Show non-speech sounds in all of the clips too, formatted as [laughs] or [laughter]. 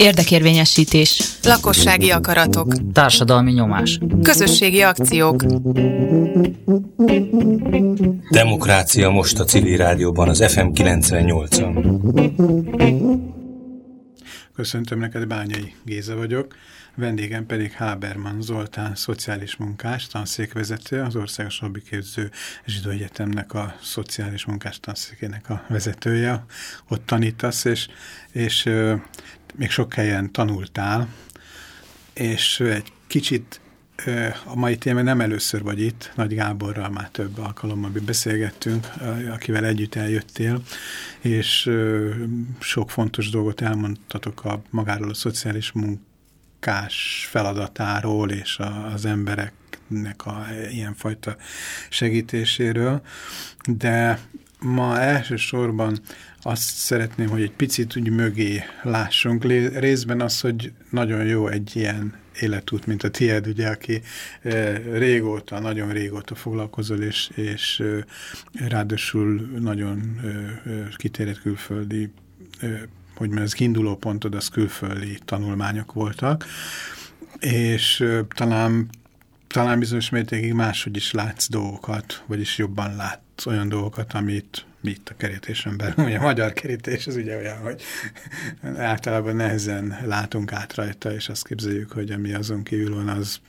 Érdekérvényesítés. Lakossági akaratok. Társadalmi nyomás. Közösségi akciók. Demokrácia most a civil rádióban, az FM 98-on. Köszöntöm neked, Bányai Géza vagyok. Vendégem pedig Háberman Zoltán, szociális munkás, tanszékvezető, az Országos Képző Zsidó Egyetemnek a szociális munkás tanszékének a vezetője. Ott tanítasz, és, és még sok helyen tanultál, és egy kicsit a mai téma nem először vagy itt, Nagy Gáborral már több alkalommal beszélgettünk, akivel együtt eljöttél, és sok fontos dolgot elmondtatok a magáról a szociális munkás feladatáról és az embereknek a ilyenfajta segítéséről, de ma elsősorban azt szeretném, hogy egy picit úgy mögé lássunk. Részben az, hogy nagyon jó egy ilyen életút, mint a tied, ugye, aki régóta, nagyon régóta foglalkozol, és, és ráadásul nagyon kitérett külföldi, hogy mert az kiinduló pontod, az külföldi tanulmányok voltak, és talán, talán bizonyos mértékig máshogy is látsz dolgokat, vagyis jobban látsz olyan dolgokat, amit mi itt a kerítésen belül. Ugye a magyar kerítés az ugye olyan, hogy [laughs] általában nehezen látunk át rajta, és azt képzeljük, hogy ami azon kívül van, az,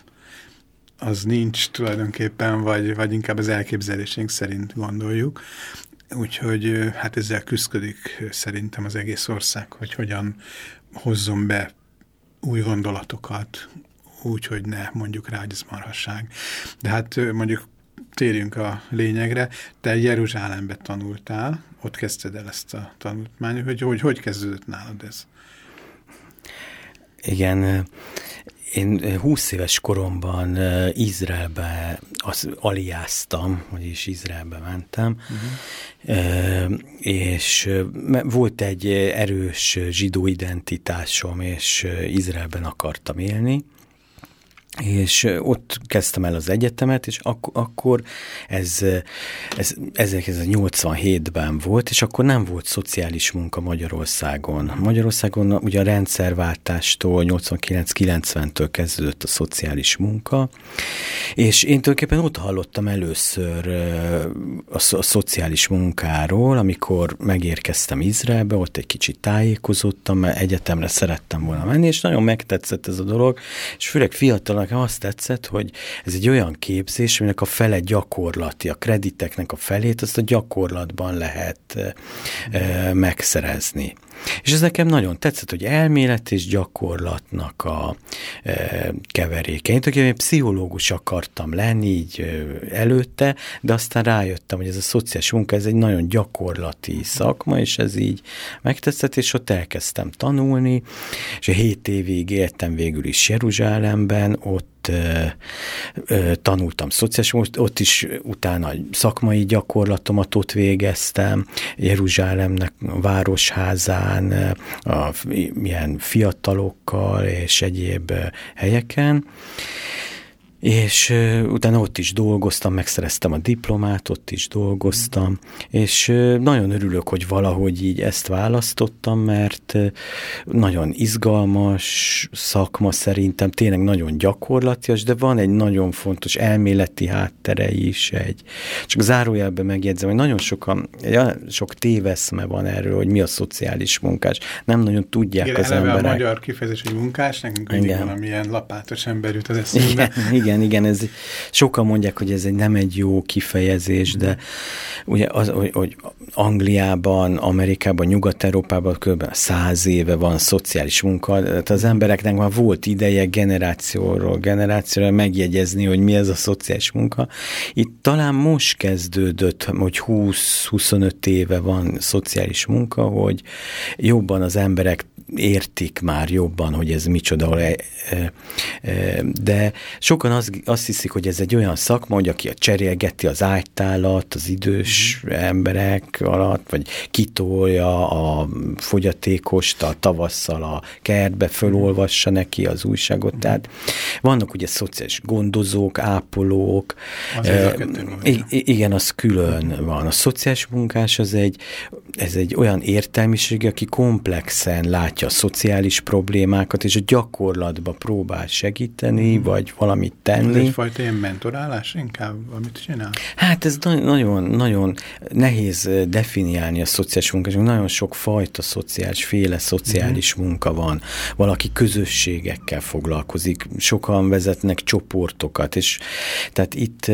az nincs tulajdonképpen, vagy, vagy inkább az elképzelésünk szerint gondoljuk. Úgyhogy hát ezzel küzdik szerintem az egész ország, hogy hogyan hozzon be új gondolatokat, úgy, hogy ne mondjuk rá, hogy ez marhasság. De hát mondjuk térjünk a lényegre. Te Jeruzsálembe tanultál, ott kezdted el ezt a tanulmányt, hogy hogy, hogy kezdődött nálad ez? Igen, én 20 éves koromban Izraelbe az aliáztam, vagyis Izraelbe mentem, uh-huh. és volt egy erős zsidó identitásom, és Izraelben akartam élni, és ott kezdtem el az egyetemet, és ak akkor ez, ez 1987-ben volt, és akkor nem volt szociális munka Magyarországon. Magyarországon ugye a rendszerváltástól 89-90-től kezdődött a szociális munka, és én tulajdonképpen ott hallottam először a, a szociális munkáról, amikor megérkeztem Izraelbe, ott egy kicsit tájékozottam, mert egyetemre szerettem volna menni, és nagyon megtetszett ez a dolog, és főleg fiatal nekem azt tetszett, hogy ez egy olyan képzés, aminek a fele gyakorlati, a krediteknek a felét azt a gyakorlatban lehet e, megszerezni. És ez nekem nagyon tetszett, hogy elmélet és gyakorlatnak a e, keveréke. Én tulajdonképpen pszichológus akartam lenni így e, előtte, de aztán rájöttem, hogy ez a szociális munka, ez egy nagyon gyakorlati szakma, és ez így megtetszett, és ott elkezdtem tanulni, és a hét évig éltem végül is Jeruzsálemben, ott ott tanultam szociális, ott is utána szakmai gyakorlatomat ott végeztem, Jeruzsálemnek városházán, a, milyen fiatalokkal és egyéb helyeken, és uh, utána ott is dolgoztam, megszereztem a diplomát, ott is dolgoztam, és uh, nagyon örülök, hogy valahogy így ezt választottam, mert uh, nagyon izgalmas szakma szerintem, tényleg nagyon gyakorlatias, de van egy nagyon fontos elméleti háttere is, egy, csak zárójelben megjegyzem, hogy nagyon sokan, ja, sok téveszme van erről, hogy mi a szociális munkás. Nem nagyon tudják igen, az emberek. a magyar kifejezés, hogy munkás, nekünk mindig valamilyen lapátos ember jut az eszünkbe. Igen, igen igen, igen, ez sokan mondják, hogy ez egy nem egy jó kifejezés, de ugye az, hogy, hogy Angliában, Amerikában, Nyugat-Európában kb. száz éve van szociális munka, tehát az embereknek már volt ideje generációról generációra megjegyezni, hogy mi ez a szociális munka. Itt talán most kezdődött, hogy 20-25 éve van szociális munka, hogy jobban az emberek értik már jobban, hogy ez micsoda, de sokan azt, azt hiszik, hogy ez egy olyan szakma, hogy aki a cserélgeti az ágytálat az idős mm. emberek alatt, vagy kitolja a fogyatékost a tavasszal a kertbe, fölolvassa neki az újságot. Mm. Tehát vannak ugye szociális gondozók, ápolók. Az e, igen, az külön van. A szociális munkás az egy, ez egy olyan értelmiség, aki komplexen látja a szociális problémákat, és a gyakorlatba próbál segíteni, mm. vagy valamit tenni. Ez egyfajta ilyen mentorálás inkább, amit csinál? Hát ez nagyon, nagyon nehéz definiálni a szociális munkás, nagyon sok fajta szociális, féle szociális mm. munka van. Valaki közösségekkel foglalkozik, sokan vezetnek csoportokat, és tehát itt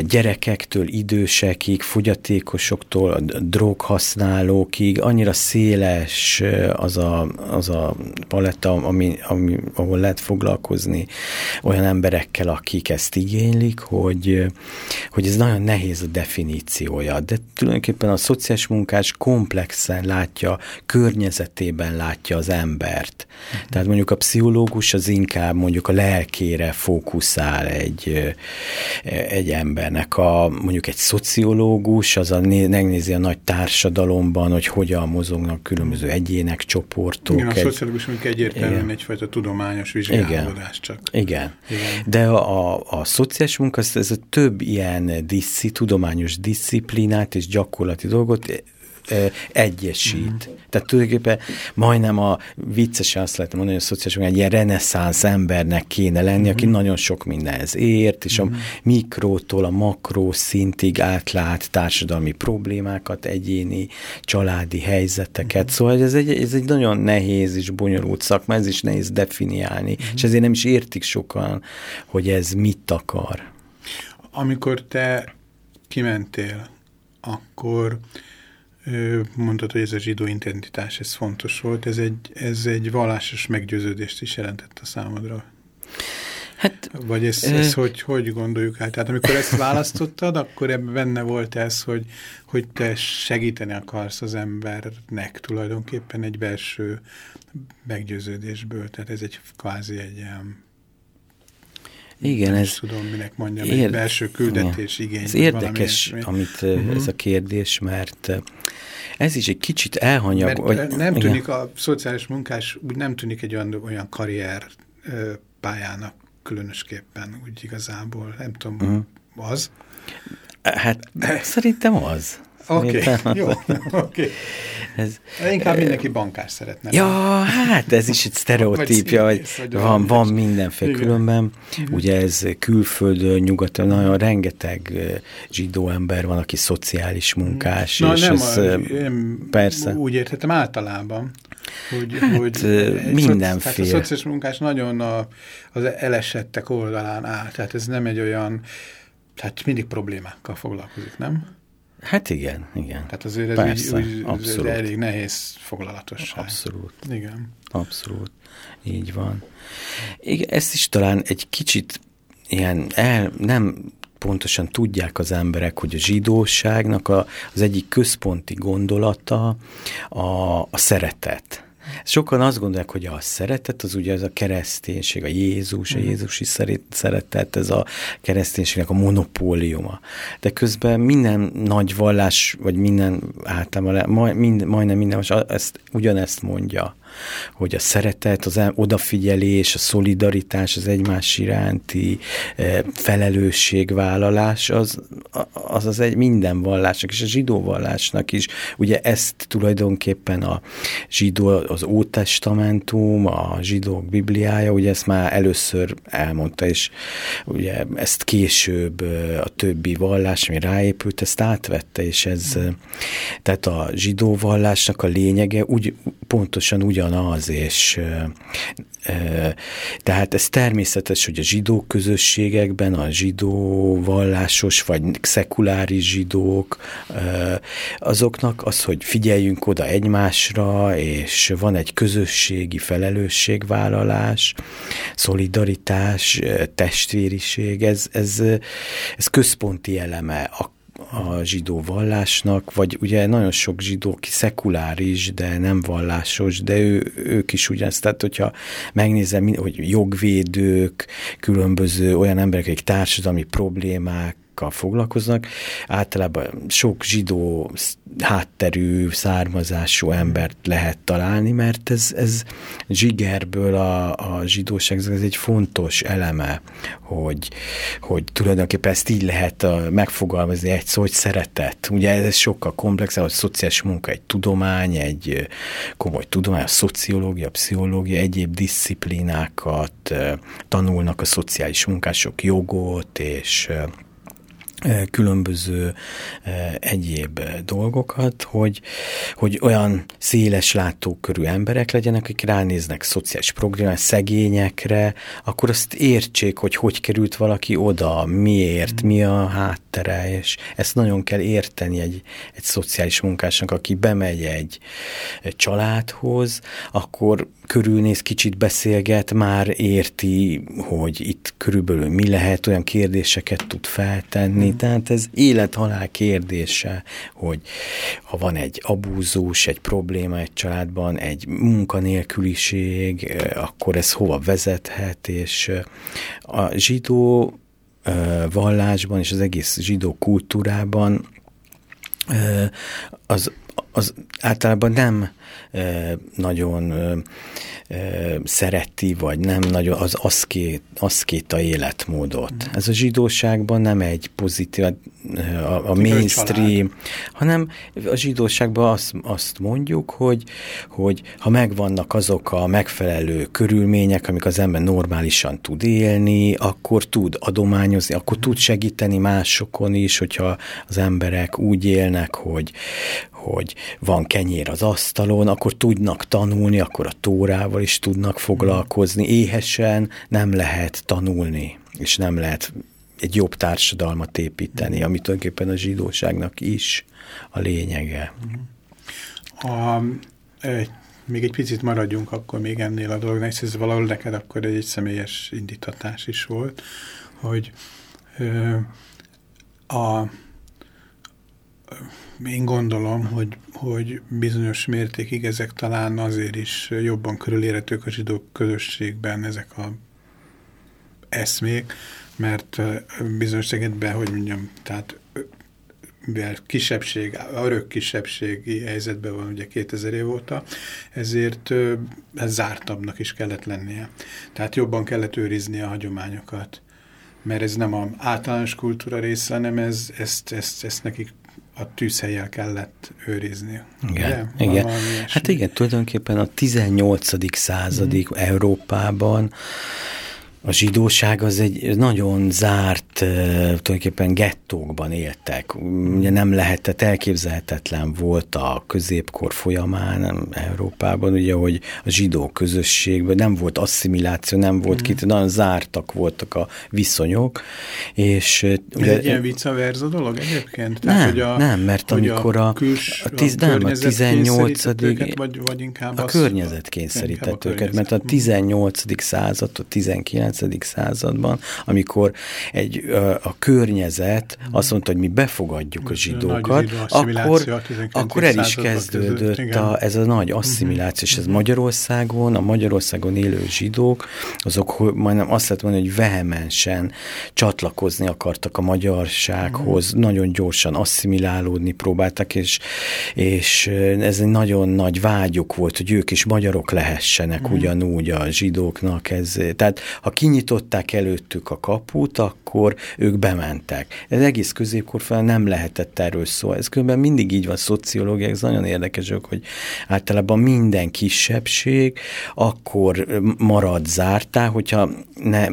gyerekektől, idősekig, fogyatékosoktól, droghasználókig, annyira széles az a, az a paletta, ami, ami, ahol lehet foglalkozni olyan emberekkel, akik ezt igénylik, hogy, hogy ez nagyon nehéz a definíciója, de tulajdonképpen a szociális munkás komplexen látja, környezetében látja az embert. Uh-huh. Tehát mondjuk a pszichológus az inkább mondjuk a lelkére fókuszál egy, egy embernek. A, mondjuk egy szociológus az a, megnézi a nagy társadalomban, hogy hogyan mozognak különböző egyének, csoportok. Igen, a egy, szociológus mondjuk egyértelműen igen. egyfajta tudományos vizsgálódás csak. Igen. igen. De a, a, szociális munka, ez a több ilyen diszi, tudományos disziplinát és gyakorlati dolgot egyesít. Mm. Tehát tulajdonképpen majdnem a viccesen azt lehet mondani, hogy a szociális egy ilyen reneszánsz embernek kéne lenni, mm. aki mhm. nagyon sok mindenhez ért, és mm. a mhm. mikrótól a makró szintig átlát társadalmi problémákat, egyéni családi helyzeteket. Mm. Szóval ez egy, ez egy nagyon nehéz és bonyolult szakma, ez is nehéz definiálni, mm. és ezért nem is értik sokan, hogy ez mit akar. Amikor te kimentél, akkor mondtad, hogy ez a zsidó identitás, ez fontos volt. Ez egy, ez egy vallásos meggyőződést is jelentett a számodra. Hát, Vagy ezt, ezt hogy, hogy gondoljuk át? Tehát amikor ezt választottad, akkor ebben benne volt ez, hogy, hogy te segíteni akarsz az embernek tulajdonképpen egy belső meggyőződésből. Tehát ez egy kvázi egy ilyen igen, ez... tudom, minek mondjam, ér... egy belső küldetés igény. Ez érdekes, amit uh -huh. ez a kérdés, mert ez is egy kicsit elhanyag. Mert vagy, nem tűnik igen. a szociális munkás, úgy nem tűnik egy olyan, olyan karrier pályának különösképpen, úgy igazából, nem tudom, uh -huh. az. Hát szerintem az. Oké, okay, jó, oké. Ez, Inkább mindenki bankás szeretne. Ja, hát ez is egy sztereotípia, hogy van, van mindenféle Igen. különben. Igen. Ugye ez külföldön, nyugaton, nagyon rengeteg zsidó ember van, aki szociális munkás. Na, és nem, ez, a, én persze. úgy értettem általában. Hogy, hát, hogy mindenféle. a szociális munkás nagyon a, az elesettek oldalán áll. Tehát ez nem egy olyan, tehát mindig problémákkal foglalkozik, nem? Hát igen, igen. Tehát azért ez Persze, így, úgy, abszolút. elég nehéz foglalatosság. Abszolút. Igen. Abszolút. Így van. Igen, ezt is talán egy kicsit ilyen el, nem pontosan tudják az emberek, hogy a zsidóságnak a, az egyik központi gondolata a, a szeretet. Sokan azt gondolják, hogy a szeretet az ugye az a kereszténység, a Jézus, a mhm. Jézusi szeretet, ez a kereszténységnek a monopóliuma. De közben minden nagy vallás, vagy minden általában, mind, majdnem minden, ezt, ugyanezt mondja hogy a szeretet, az odafigyelés, a szolidaritás, az egymás iránti e, felelősségvállalás, az az, az egy minden vallásnak, és a zsidó vallásnak is. Ugye ezt tulajdonképpen a zsidó, az Ótestamentum, a zsidók bibliája, ugye ezt már először elmondta, és ugye ezt később e, a többi vallás, ami ráépült, ezt átvette, és ez, e, tehát a zsidó vallásnak a lényege úgy, pontosan ugyan ugyanaz, és tehát ez természetes, hogy a zsidó közösségekben, a zsidó vallásos vagy szekuláris zsidók, azoknak az, hogy figyeljünk oda egymásra, és van egy közösségi felelősségvállalás, szolidaritás, testvériség, ez, ez, ez központi eleme a a zsidó vallásnak, vagy ugye nagyon sok zsidó, ki szekuláris, de nem vallásos, de ő, ők is ugyanezt, tehát hogyha megnézem, hogy jogvédők, különböző olyan emberek, akik társadalmi problémák, foglalkoznak. Általában sok zsidó hátterű, származású embert lehet találni, mert ez, ez zsigerből a, a zsidóság, ez egy fontos eleme, hogy, hogy tulajdonképpen ezt így lehet megfogalmazni egy szó, hogy szeretet. Ugye ez sokkal komplexebb, hogy szociális munka egy tudomány, egy komoly tudomány, a szociológia, a pszichológia, egyéb disziplinákat tanulnak a szociális munkások jogot, és különböző egyéb dolgokat, hogy, hogy olyan széles látókörű emberek legyenek, akik ránéznek szociális programra, szegényekre, akkor azt értsék, hogy hogy került valaki oda, miért, mi a háttere, és ezt nagyon kell érteni egy, egy szociális munkásnak, aki bemegy egy, egy családhoz, akkor körülnéz, kicsit beszélget, már érti, hogy itt körülbelül mi lehet, olyan kérdéseket tud feltenni, mm. tehát ez élet-halál kérdése, hogy ha van egy abúzós, egy probléma egy családban, egy munkanélküliség, akkor ez hova vezethet, és a zsidó vallásban és az egész zsidó kultúrában az, az általában nem nagyon szereti, vagy nem nagyon az aszkét, aszkéta életmódot. Mm. Ez a zsidóságban nem egy pozitív, a, a mainstream, hanem a zsidóságban azt, azt mondjuk, hogy, hogy ha megvannak azok a megfelelő körülmények, amik az ember normálisan tud élni, akkor tud adományozni, akkor tud segíteni másokon is, hogyha az emberek úgy élnek, hogy, hogy van kenyér az asztalon, akkor tudnak tanulni, akkor a tórával is tudnak foglalkozni. Éhesen nem lehet tanulni, és nem lehet egy jobb társadalmat építeni, ami tulajdonképpen a zsidóságnak is a lényege. A, egy, még egy picit maradjunk akkor még ennél a dolognak, és ez valahol neked akkor egy, egy személyes indítatás is volt, hogy ö, a én gondolom, hogy, hogy bizonyos mértékig ezek talán azért is jobban körülérhetők a zsidó közösségben ezek a eszmék, mert bizonyos tekintetben, hogy mondjam, tehát mivel kisebbség, örök kisebbségi helyzetben van ugye 2000 év óta, ezért ez zártabbnak is kellett lennie. Tehát jobban kellett őrizni a hagyományokat mert ez nem az általános kultúra része, hanem ez, ezt, ezt, ezt nekik a tűzhelyel kellett őrizni. Igen, igen. Hát igen, tulajdonképpen a 18. századi mm. Európában a zsidóság az egy nagyon zárt, tulajdonképpen gettókban éltek. Ugye nem lehetett, elképzelhetetlen volt a középkor folyamán Európában, ugye, hogy a zsidó közösségben nem volt asszimiláció, nem volt mm. kit, nagyon zártak voltak a viszonyok. És, ugye, Ez egy ilyen vice versa dolog egyébként? Tehát, nem, hogy a, nem, mert amikor a, a, küls, a, tiz, a, nem, a 18. Őket, vagy, vagy inkább a környezet kényszerített őket, mert a 18. század, a 19 19. században, amikor egy, a környezet azt mondta, hogy mi befogadjuk a zsidókat, akkor, akkor el is kezdődött a, ez a nagy mhm. asszimiláció, és ez mhm. Magyarországon, a Magyarországon élő zsidók, azok majdnem azt lehet mondani, hogy vehemensen csatlakozni akartak a magyarsághoz, uh-huh. nagyon gyorsan asszimilálódni próbáltak, és, és ez egy nagyon nagy vágyuk volt, hogy ők is magyarok lehessenek ugyanúgy a zsidóknak. Ez, tehát ha kinyitott nyitották előttük a kaput, akkor ők bementek. Ez egész középkor fel nem lehetett erről szó. Ez különben mindig így van szociológia, ez nagyon érdekes, hogy általában minden kisebbség akkor marad zártá, hogyha nem,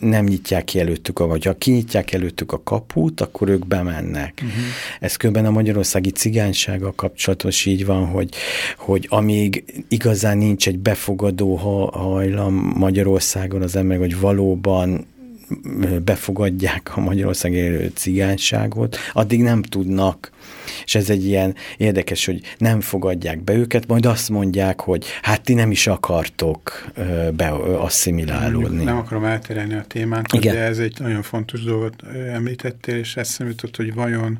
nem nyitják ki előttük, vagy ha kinyitják előttük a kaput, akkor ők bemennek. Uh-huh. Ez különben a magyarországi cigánysággal kapcsolatos így van, hogy, hogy amíg igazán nincs egy befogadó hajlam Magyarországon az ember, hogy való valóban befogadják a Magyarország élő cigányságot, addig nem tudnak és ez egy ilyen érdekes, hogy nem fogadják be őket, majd azt mondják, hogy hát ti nem is akartok beasszimilálódni. Nem akarom elterelni a témát, Igen. de ez egy nagyon fontos dolgot említettél, és eszem jutott, hogy vajon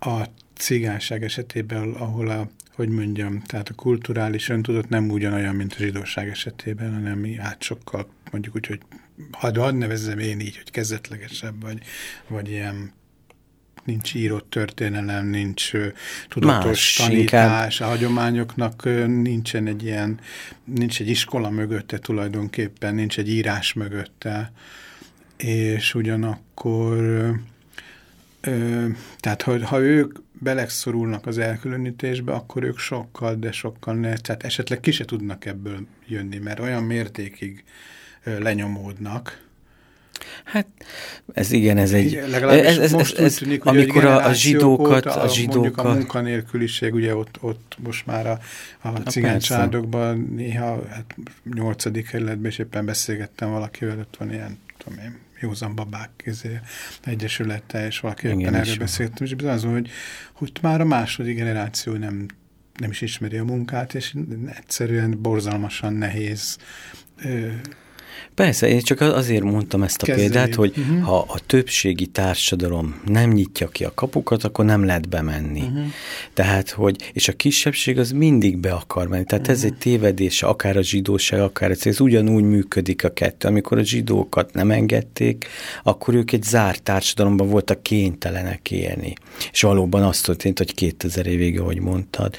a cigányság esetében, ahol a hogy mondjam, tehát a kulturális öntudat nem ugyanolyan, mint a zsidóság esetében, hanem mi át sokkal, mondjuk úgy, hogy hadd, hadd nevezzem én így, hogy kezdetlegesebb, vagy, vagy ilyen nincs írott történelem, nincs tudatos Más, tanítás, inkább. a hagyományoknak nincsen egy ilyen, nincs egy iskola mögötte tulajdonképpen, nincs egy írás mögötte, és ugyanakkor tehát ha, ha ők beleszorulnak az elkülönítésbe, akkor ők sokkal, de sokkal ne, tehát esetleg ki se tudnak ebből jönni, mert olyan mértékig lenyomódnak, Hát ez igen, ez egy... Ez, ez, ez, ez, tűnik, amikor a, a zsidókat... Óta, a zsidókat... a munkanélküliség, ugye ott, ott most már a, a, a cigány családokban néha hát, nyolcadik kerületben, és éppen beszélgettem valakivel, ott van ilyen, tudom én, józan babák közé, egyesülete, és valaki igen, éppen erről beszéltem, és az, hogy, hogy már a második generáció nem, nem is ismeri a munkát, és egyszerűen borzalmasan nehéz Persze, én csak azért mondtam ezt a Kezdeni. példát, hogy uh -huh. ha a többségi társadalom nem nyitja ki a kapukat, akkor nem lehet bemenni. Uh -huh. Tehát, hogy, és a kisebbség az mindig be akar menni. Tehát uh -huh. ez egy tévedése, akár a zsidóság, akár a ez ugyanúgy működik a kettő. Amikor a zsidókat nem engedték, akkor ők egy zárt társadalomban voltak kénytelenek élni. És valóban azt történt, hogy 2000 évig, ahogy mondtad.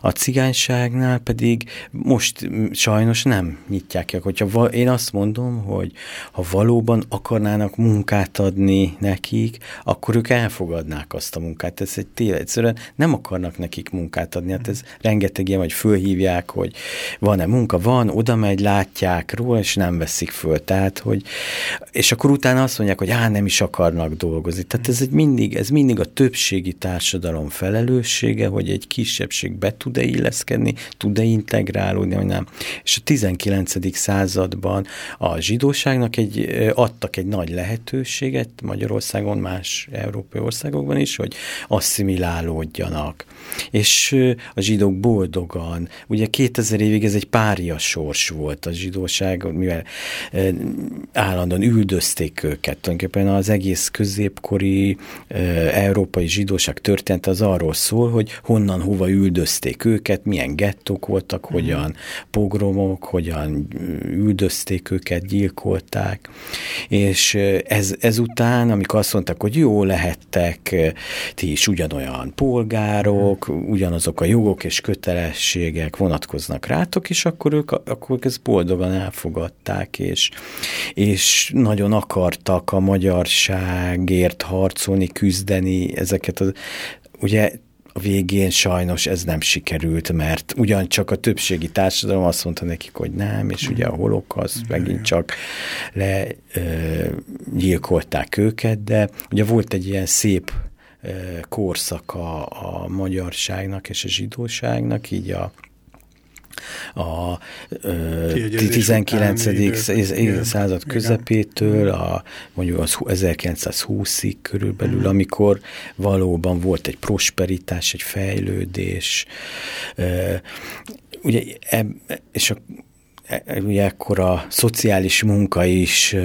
A cigányságnál pedig most sajnos nem nyitják ki. Hogyha én azt mondom, mondom, hogy ha valóban akarnának munkát adni nekik, akkor ők elfogadnák azt a munkát. Ez egy téve, egyszerűen nem akarnak nekik munkát adni. Hát ez rengeteg ilyen, vagy fölhívják, hogy van-e munka, van, oda megy, látják róla, és nem veszik föl. Tehát, hogy, és akkor utána azt mondják, hogy á, nem is akarnak dolgozni. Tehát ez egy mindig, ez mindig a többségi társadalom felelőssége, hogy egy kisebbség be tud-e illeszkedni, tud-e integrálódni, vagy nem. És a 19. században a zsidóságnak egy, adtak egy nagy lehetőséget Magyarországon, más európai országokban is, hogy asszimilálódjanak. És a zsidók boldogan, ugye 2000 évig ez egy pária sors volt a zsidóság, mivel állandóan üldözték őket. Tulajdonképpen az egész középkori európai zsidóság történt az arról szól, hogy honnan, hova üldözték őket, milyen gettók voltak, hogyan pogromok, hogyan üldözték őket, őket gyilkolták, és ez, ezután, amikor azt mondták, hogy jó lehettek ti is ugyanolyan polgárok, ugyanazok a jogok és kötelességek vonatkoznak rátok, és akkor ők, akkor ők ezt boldogan elfogadták, és, és nagyon akartak a magyarságért harcolni, küzdeni, ezeket az ugye a végén sajnos ez nem sikerült, mert ugyancsak a többségi társadalom azt mondta nekik, hogy nem, és ugye a holokasz megint csak legyilkolták őket, de ugye volt egy ilyen szép korszaka a magyarságnak és a zsidóságnak, így a a 19. század közepétől a mondjuk az 1920-ig körülbelül, mm. amikor valóban volt egy prosperitás, egy fejlődés, ugye, és a ugye akkor a szociális munka is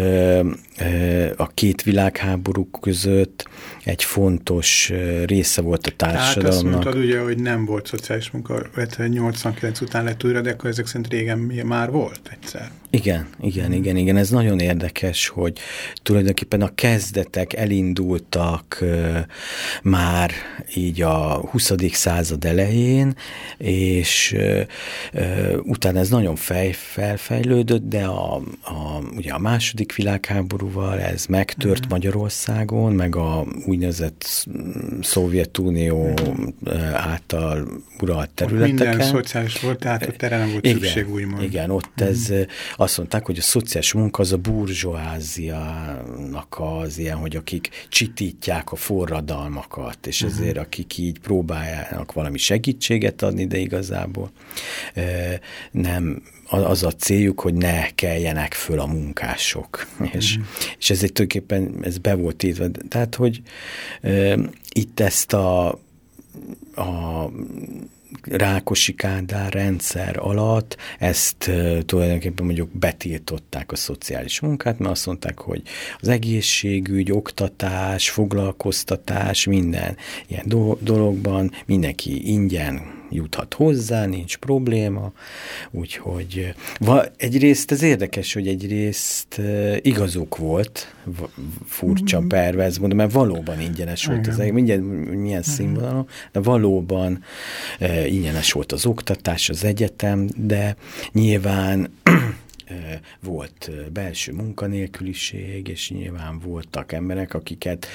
a két világháború között egy fontos része volt a társadalomnak. Tehát azt mondtad ugye, hogy nem volt szociális munka, 89 után lett újra, de akkor ezek szerint régen már volt egyszer. Igen, igen, igen, igen. Ez nagyon érdekes, hogy tulajdonképpen a kezdetek elindultak uh, már így a 20. század elején, és utána ez nagyon fej, felfejlődött, de a, a, ugye a második világháborúval ez megtört mm. Magyarországon, meg a úgynevezett Szovjetunió mm. által uralt területeken. Ott minden szociális volt, tehát ott erre nem volt igen, szükség, úgymond. Igen, ott mm. ez azt mondták, hogy a szociális munka az a burzsóáziának az ilyen, hogy akik csitítják a forradalmakat, és. -huh. ezért akik így próbálják valami segítséget adni, de igazából e, nem az a céljuk, hogy ne keljenek föl a munkások. Mm. És, és ez egy tulajdonképpen, ez be volt írva. Tehát, hogy e, itt ezt a, a Rákosi Kádár rendszer alatt ezt uh, tulajdonképpen mondjuk betiltották a szociális munkát, mert azt mondták, hogy az egészségügy, oktatás, foglalkoztatás, minden ilyen do dologban mindenki ingyen juthat hozzá, nincs probléma, úgyhogy va, egyrészt ez érdekes, hogy egyrészt uh, igazuk volt, furcsa mm-hmm. pervez, mondom, mert valóban ingyenes volt az, mindjárt milyen mm-hmm. színvonalon, de valóban uh, ingyenes volt az oktatás, az egyetem, de nyilván volt belső munkanélküliség, és nyilván voltak emberek, akiket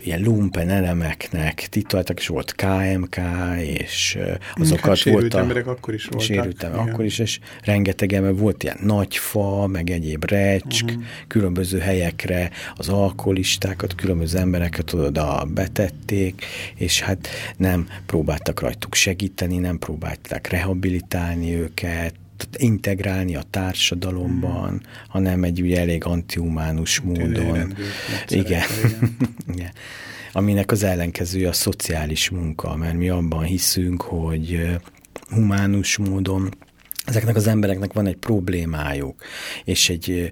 ilyen lumpen elemeknek tituláltak, és volt KMK, és azokat hát volt a... emberek akkor is voltak. Sérült akkor is, és rengeteg ember volt ilyen nagyfa, meg egyéb recsk, uh-huh. különböző helyekre az alkoholistákat, különböző embereket oda betették, és hát nem próbáltak rajtuk segíteni, nem próbálták rehabilitálni őket, integrálni a társadalomban, mm. hanem egy ugye elég antihumánus módon. Igen. [laughs] Igen. Aminek az ellenkezője a szociális munka, mert mi abban hiszünk, hogy humánus módon ezeknek az embereknek van egy problémájuk, és egy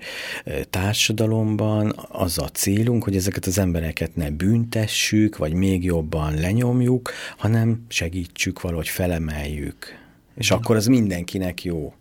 társadalomban az a célunk, hogy ezeket az embereket ne büntessük, vagy még jobban lenyomjuk, hanem segítsük valahogy felemeljük és akkor az mindenkinek jó.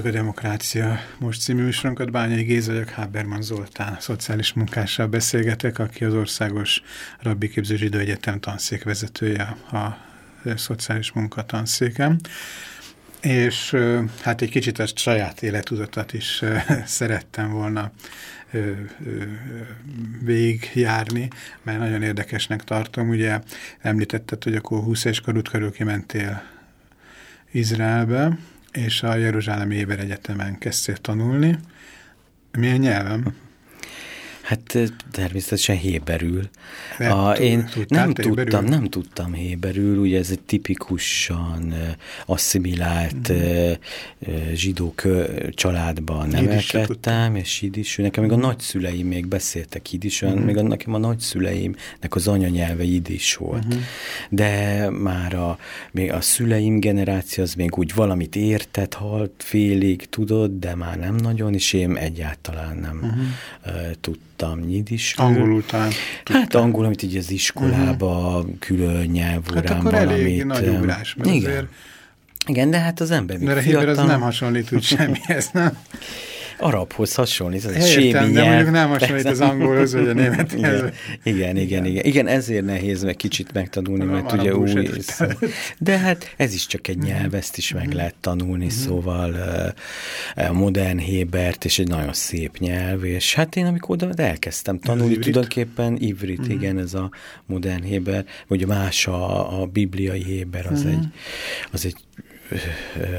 Folytatjuk a Demokrácia most című műsorunkat. Bányai Géza vagyok, Háberman Zoltán, szociális munkással beszélgetek, aki az Országos Rabbi Képző Zsidó Egyetem tanszékvezetője a szociális munka tanszéken. És hát egy kicsit a saját életudatat is [laughs] szerettem volna végigjárni, mert nagyon érdekesnek tartom. Ugye említetted, hogy akkor 20 és körül körül kimentél Izraelbe, és a Jeruzsálemi Éber Egyetemen kezdtél tanulni. Milyen nyelvem? Hát természetesen héberül. A, én nem tudtam, nem tudtam héberül, ugye ez egy tipikusan asszimilált mm. zsidó családban nevelkedtem, és jidisül. Nekem még a nagyszüleim még beszéltek jidisül, mm. még a, nekem a nagyszüleimnek az anyanyelve jidis volt. Mm. De már a, még a szüleim generáció az még úgy valamit értett, halt félig, tudod, de már nem nagyon, és én egyáltalán nem mm. tudtam tanultam nyidisül. Angolul talán. Hát angol, amit így az iskolába, uh-huh. külön nyelvórán hát akkor valamit. elég nagy ugrás, mert igen. azért... Igen, de hát az ember Mert a héber az nem hasonlít úgy semmihez, nem? [laughs] arabhoz hasonlít, ez egy Értem, de mondjuk nem hasonlít az angolhoz, vagy a némethez. Igen, igen, igen, igen. Igen, ezért nehéz meg kicsit megtanulni, Nem, mert ugye új... De hát ez is csak egy nyelv, ezt is meg lehet tanulni, szóval a modern Hébert, és egy nagyon szép nyelv, és hát én amikor oda elkezdtem tanulni, tulajdonképpen ivrit, igen, ez a modern Héber, vagy más a, a bibliai Héber, az, egy, az egy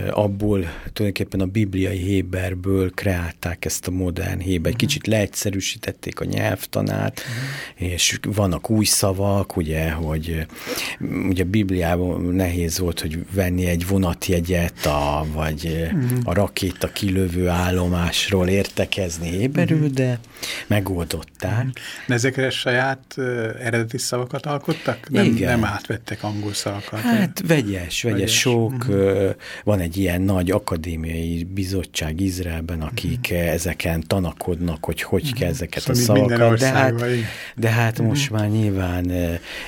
abból tulajdonképpen a bibliai héberből kreálták ezt a modern héber. Egy kicsit leegyszerűsítették a nyelvtanát, uh-huh. és vannak új szavak, ugye, hogy ugye a Bibliában nehéz volt, hogy venni egy vonatjegyet, a, vagy uh-huh. a rakéta kilövő állomásról értekezni héberül, de megoldották. De ezekre saját eredeti szavakat alkottak? Nem, Igen. nem átvettek angol szavakat? Hát vegyes, vegyes, vegyes. sok uh-huh van egy ilyen nagy akadémiai bizottság Izraelben, akik uh-huh. ezeken tanakodnak, hogy hogy uh-huh. kell ezeket szóval a szavakat. De hát, de hát uh-huh. most már nyilván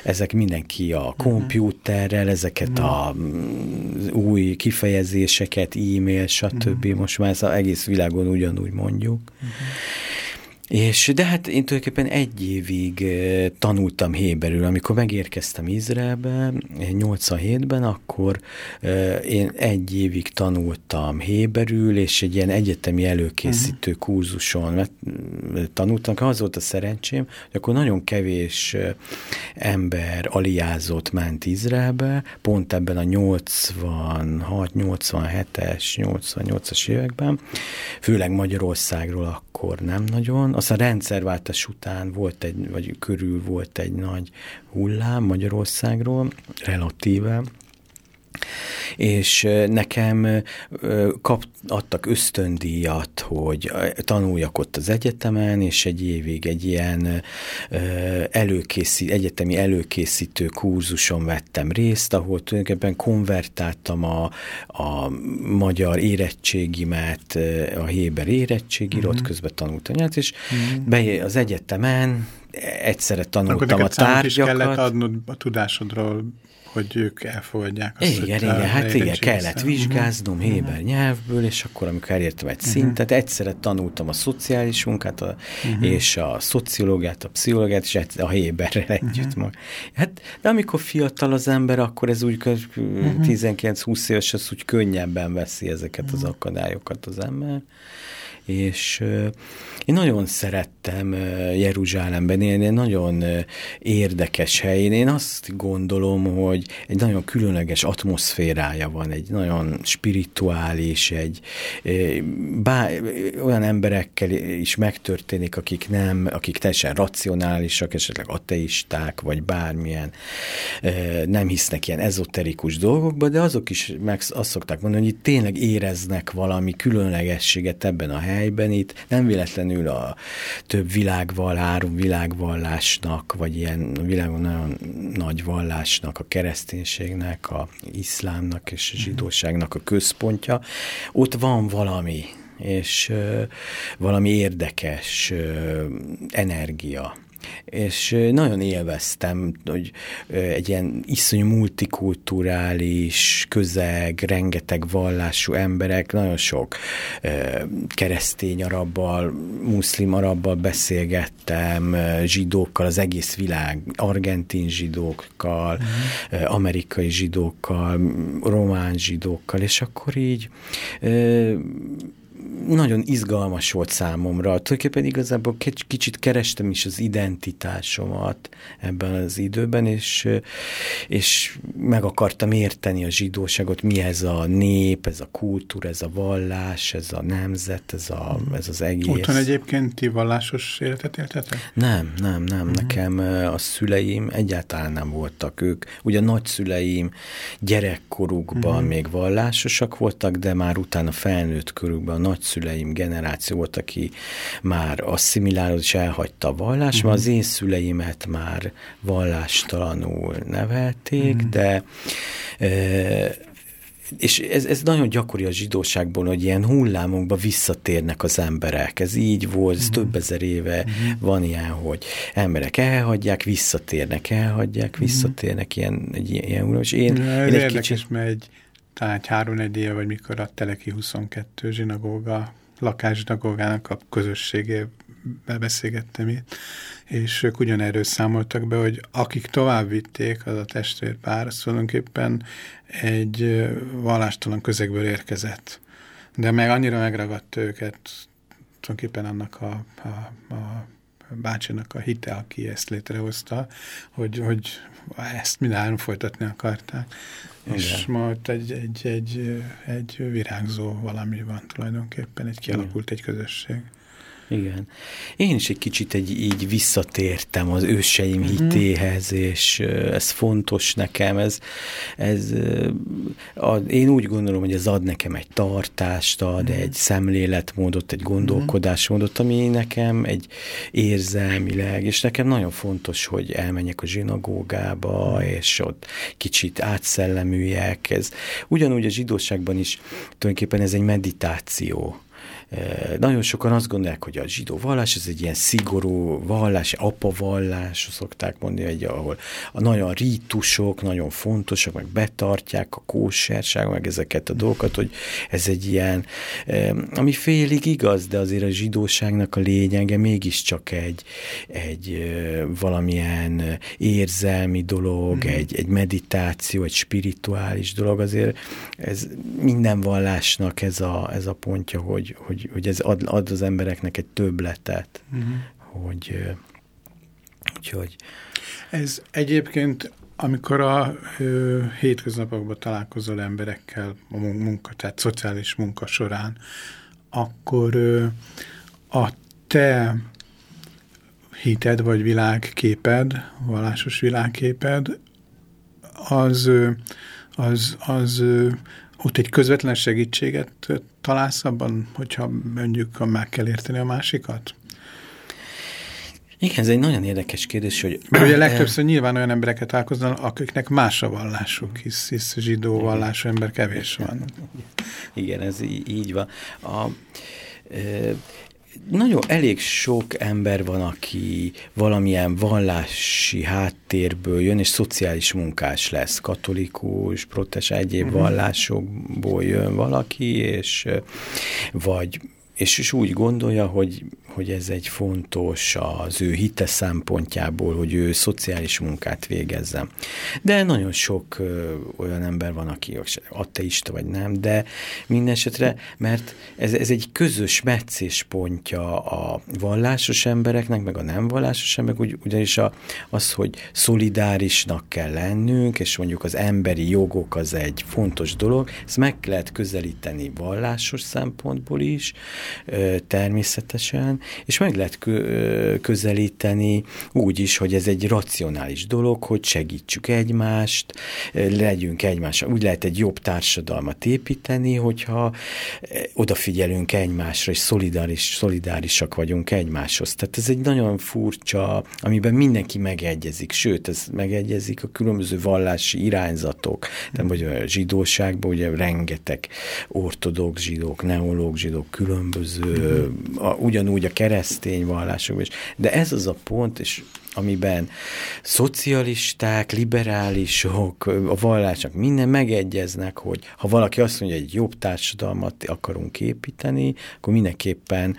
ezek mindenki a kompjúterrel, ezeket uh-huh. a mm, új kifejezéseket, e-mail, stb. Uh-huh. Most már ez az egész világon ugyanúgy mondjuk. Uh-huh. És, de hát én tulajdonképpen egy évig tanultam héberül. Amikor megérkeztem Izraelbe, 87-ben, akkor én egy évig tanultam héberül, és egy ilyen egyetemi előkészítő uh-huh. kurzuson tanultam. Az volt a szerencsém, hogy akkor nagyon kevés ember aliázott ment Izraelbe, pont ebben a 86, 87-es, 88-as években, főleg Magyarországról akkor nem nagyon, aztán rendszerváltás után volt egy, vagy körül volt egy nagy hullám Magyarországról, relatíve, és nekem kap, adtak ösztöndíjat, hogy tanuljak ott az egyetemen, és egy évig egy ilyen előkészít, egyetemi előkészítő kurzuson vettem részt, ahol tulajdonképpen konvertáltam a, a magyar érettségimet, a Héber érettségire, uh-huh. ott közben tanultam nyelvet, és uh-huh. be, az egyetemen egyszerre tanultam Akkor a tárgyakat. is kellett adnod a tudásodról hogy ők elfogadják azt, Igen, igen, hát igen, kellett vizsgáznom uh-huh. Héber nyelvből, és akkor, amikor elértem egy uh-huh. szintet, egyszerre tanultam a szociális munkát, a, uh-huh. és a szociológiát, a pszichológiát, és a Héberrel együtt uh-huh. mag. Hát, de amikor fiatal az ember, akkor ez úgy uh-huh. 19-20 éves, az úgy könnyebben veszi ezeket uh-huh. az akadályokat az ember és én nagyon szerettem Jeruzsálemben élni, nagyon érdekes hely. Én azt gondolom, hogy egy nagyon különleges atmoszférája van, egy nagyon spirituális, egy bár, olyan emberekkel is megtörténik, akik nem, akik teljesen racionálisak, esetleg ateisták, vagy bármilyen nem hisznek ilyen ezoterikus dolgokba, de azok is meg azt szokták mondani, hogy itt tényleg éreznek valami különlegességet ebben a helyben. Itt. Nem véletlenül a több világval, három világvallásnak, vagy ilyen világon nagyon nagy vallásnak, a kereszténységnek, a iszlámnak és a zsidóságnak a központja. Ott van valami, és uh, valami érdekes uh, energia és nagyon élveztem, hogy egy ilyen iszonyú multikulturális közeg, rengeteg vallású emberek, nagyon sok keresztény arabbal, muszlim arabbal beszélgettem, zsidókkal, az egész világ, argentin zsidókkal, uh-huh. amerikai zsidókkal, román zsidókkal, és akkor így nagyon izgalmas volt számomra. Tulajdonképpen igazából kicsit kerestem is az identitásomat ebben az időben, és, és meg akartam érteni a zsidóságot, mi ez a nép, ez a kultúra, ez a vallás, ez a nemzet, ez, a, ez az egész. Otthon egyébként ti vallásos életet éltetek? Nem, nem, nem. Uh-huh. Nekem a szüleim egyáltalán nem voltak ők. Ugye a nagyszüleim gyerekkorukban uh-huh. még vallásosak voltak, de már utána felnőtt körükben a nagyszüleim generáció volt, aki már asszimilálódott és elhagyta a vallás, uh-huh. az én szüleimet már vallástalanul nevelték, uh-huh. de e, és ez, ez nagyon gyakori a zsidóságból, hogy ilyen hullámokba visszatérnek az emberek. Ez így volt, ez uh-huh. több ezer éve uh-huh. van ilyen, hogy emberek elhagyják, visszatérnek, elhagyják, uh-huh. visszatérnek, ilyen, egy, ilyen hullám. És én, ez én egy érdekes, kicsit... mert egy, talán egy három egy vagy mikor a Teleki 22 zsinagóga, lakászsinagógának a közösségével beszélgettem itt, és ők ugyanerről számoltak be, hogy akik tovább vitték, az a testvérpár, az tulajdonképpen egy vallástalan közegből érkezett. De meg annyira megragadta őket tulajdonképpen annak a, a, a bácsinak a hite, aki ezt létrehozta, hogy, hogy ezt mindhárom folytatni akarták. Igen. És ma ott egy, egy, egy, egy virágzó valami van tulajdonképpen, egy kialakult egy közösség. Igen. Én is egy kicsit egy, így visszatértem az őseim uh-huh. hitéhez, és ez fontos nekem. Ez, ez, a, én úgy gondolom, hogy ez ad nekem egy tartást, ad uh-huh. egy szemléletmódot, egy gondolkodásmódot, ami nekem egy érzelmileg, és nekem nagyon fontos, hogy elmenjek a zsinagógába, uh-huh. és ott kicsit átszellemüljek. Ez ugyanúgy a zsidóságban is tulajdonképpen ez egy meditáció nagyon sokan azt gondolják, hogy a zsidó vallás, ez egy ilyen szigorú vallás, apa vallás, szokták mondani, hogy ahol a nagyon rítusok, nagyon fontosak, meg betartják a kóserság, meg ezeket a dolgokat, hogy ez egy ilyen, ami félig igaz, de azért a zsidóságnak a lényege mégiscsak egy, egy valamilyen érzelmi dolog, mm. egy, egy meditáció, egy spirituális dolog, azért ez minden vallásnak ez a, ez a pontja, hogy, hogy hogy, ez ad, ad az embereknek egy többletet, uh-huh. hogy úgyhogy... Ez egyébként, amikor a ö, hétköznapokban találkozol emberekkel a munka, tehát szociális munka során, akkor ö, a te hited vagy világképed, vallásos világképed, az, az, az ott egy közvetlen segítséget találsz abban, hogyha mondjuk meg kell érteni a másikat? Igen, ez egy nagyon érdekes kérdés, hogy... Mert ugye [clears throat] legtöbbször nyilván olyan embereket találkoznak, akiknek más a vallásuk, hisz, hisz zsidó vallású ember kevés van. Igen, ez így van. A, nagyon elég sok ember van, aki valamilyen vallási háttérből jön, és szociális munkás lesz, katolikus, protest, egyéb uh-huh. vallásokból jön valaki, és vagy és, és úgy gondolja, hogy hogy ez egy fontos az ő hite szempontjából, hogy ő szociális munkát végezzen. De nagyon sok ö, olyan ember van, aki ateista vagy nem, de minden esetre, mert ez, ez egy közös meccéspontja a vallásos embereknek, meg a nem vallásos emberek, ugy, ugyanis a, az, hogy szolidárisnak kell lennünk, és mondjuk az emberi jogok az egy fontos dolog, ezt meg lehet közelíteni vallásos szempontból is, ö, természetesen, és meg lehet közelíteni úgy is, hogy ez egy racionális dolog, hogy segítsük egymást, legyünk egymásra. Úgy lehet egy jobb társadalmat építeni, hogyha odafigyelünk egymásra, és szolidáris, szolidárisak vagyunk egymáshoz. Tehát ez egy nagyon furcsa, amiben mindenki megegyezik, sőt, ez megegyezik a különböző vallási irányzatok, tehát vagy a zsidóságban ugye rengeteg ortodox zsidók, neológ zsidók, különböző, a, ugyanúgy a keresztény vallások is. De ez az a pont, és amiben szocialisták, liberálisok, a vallások minden megegyeznek, hogy ha valaki azt mondja, hogy egy jobb társadalmat akarunk építeni, akkor mindenképpen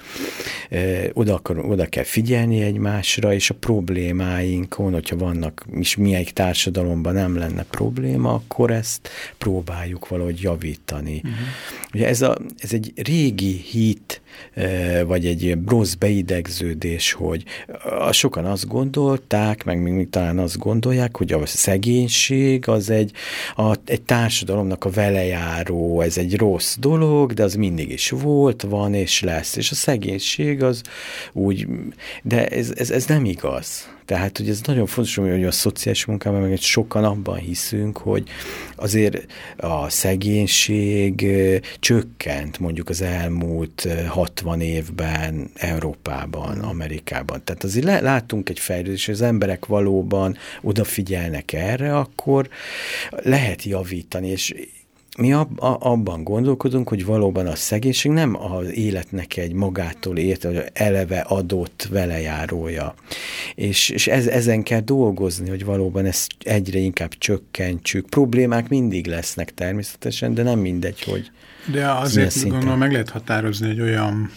e, oda, akar, oda kell figyelni egymásra, és a problémáinkon, hogyha vannak, és melyik társadalomban nem lenne probléma, akkor ezt próbáljuk valahogy javítani. Uh-huh. Ugye ez, a, ez egy régi hit, vagy egy rossz beidegződés, hogy sokan azt gondolták, meg még, talán azt gondolják, hogy a szegénység az egy, a, egy társadalomnak a velejáró, ez egy rossz dolog, de az mindig is volt, van és lesz. És a szegénység az úgy, de ez, ez, ez nem igaz. Tehát, hogy ez nagyon fontos, hogy a szociális munkában meg sokan abban hiszünk, hogy azért a szegénység csökkent mondjuk az elmúlt 60 évben Európában, Amerikában. Tehát azért látunk egy fejlődést, hogy az emberek valóban odafigyelnek erre, akkor lehet javítani, és mi ab, a, abban gondolkodunk, hogy valóban a szegénység nem az életnek egy magától ért, vagy eleve adott velejárója. És, és ez, ezen kell dolgozni, hogy valóban ezt egyre inkább csökkentsük. Problémák mindig lesznek természetesen, de nem mindegy, hogy De azért gondolom meg lehet határozni egy olyan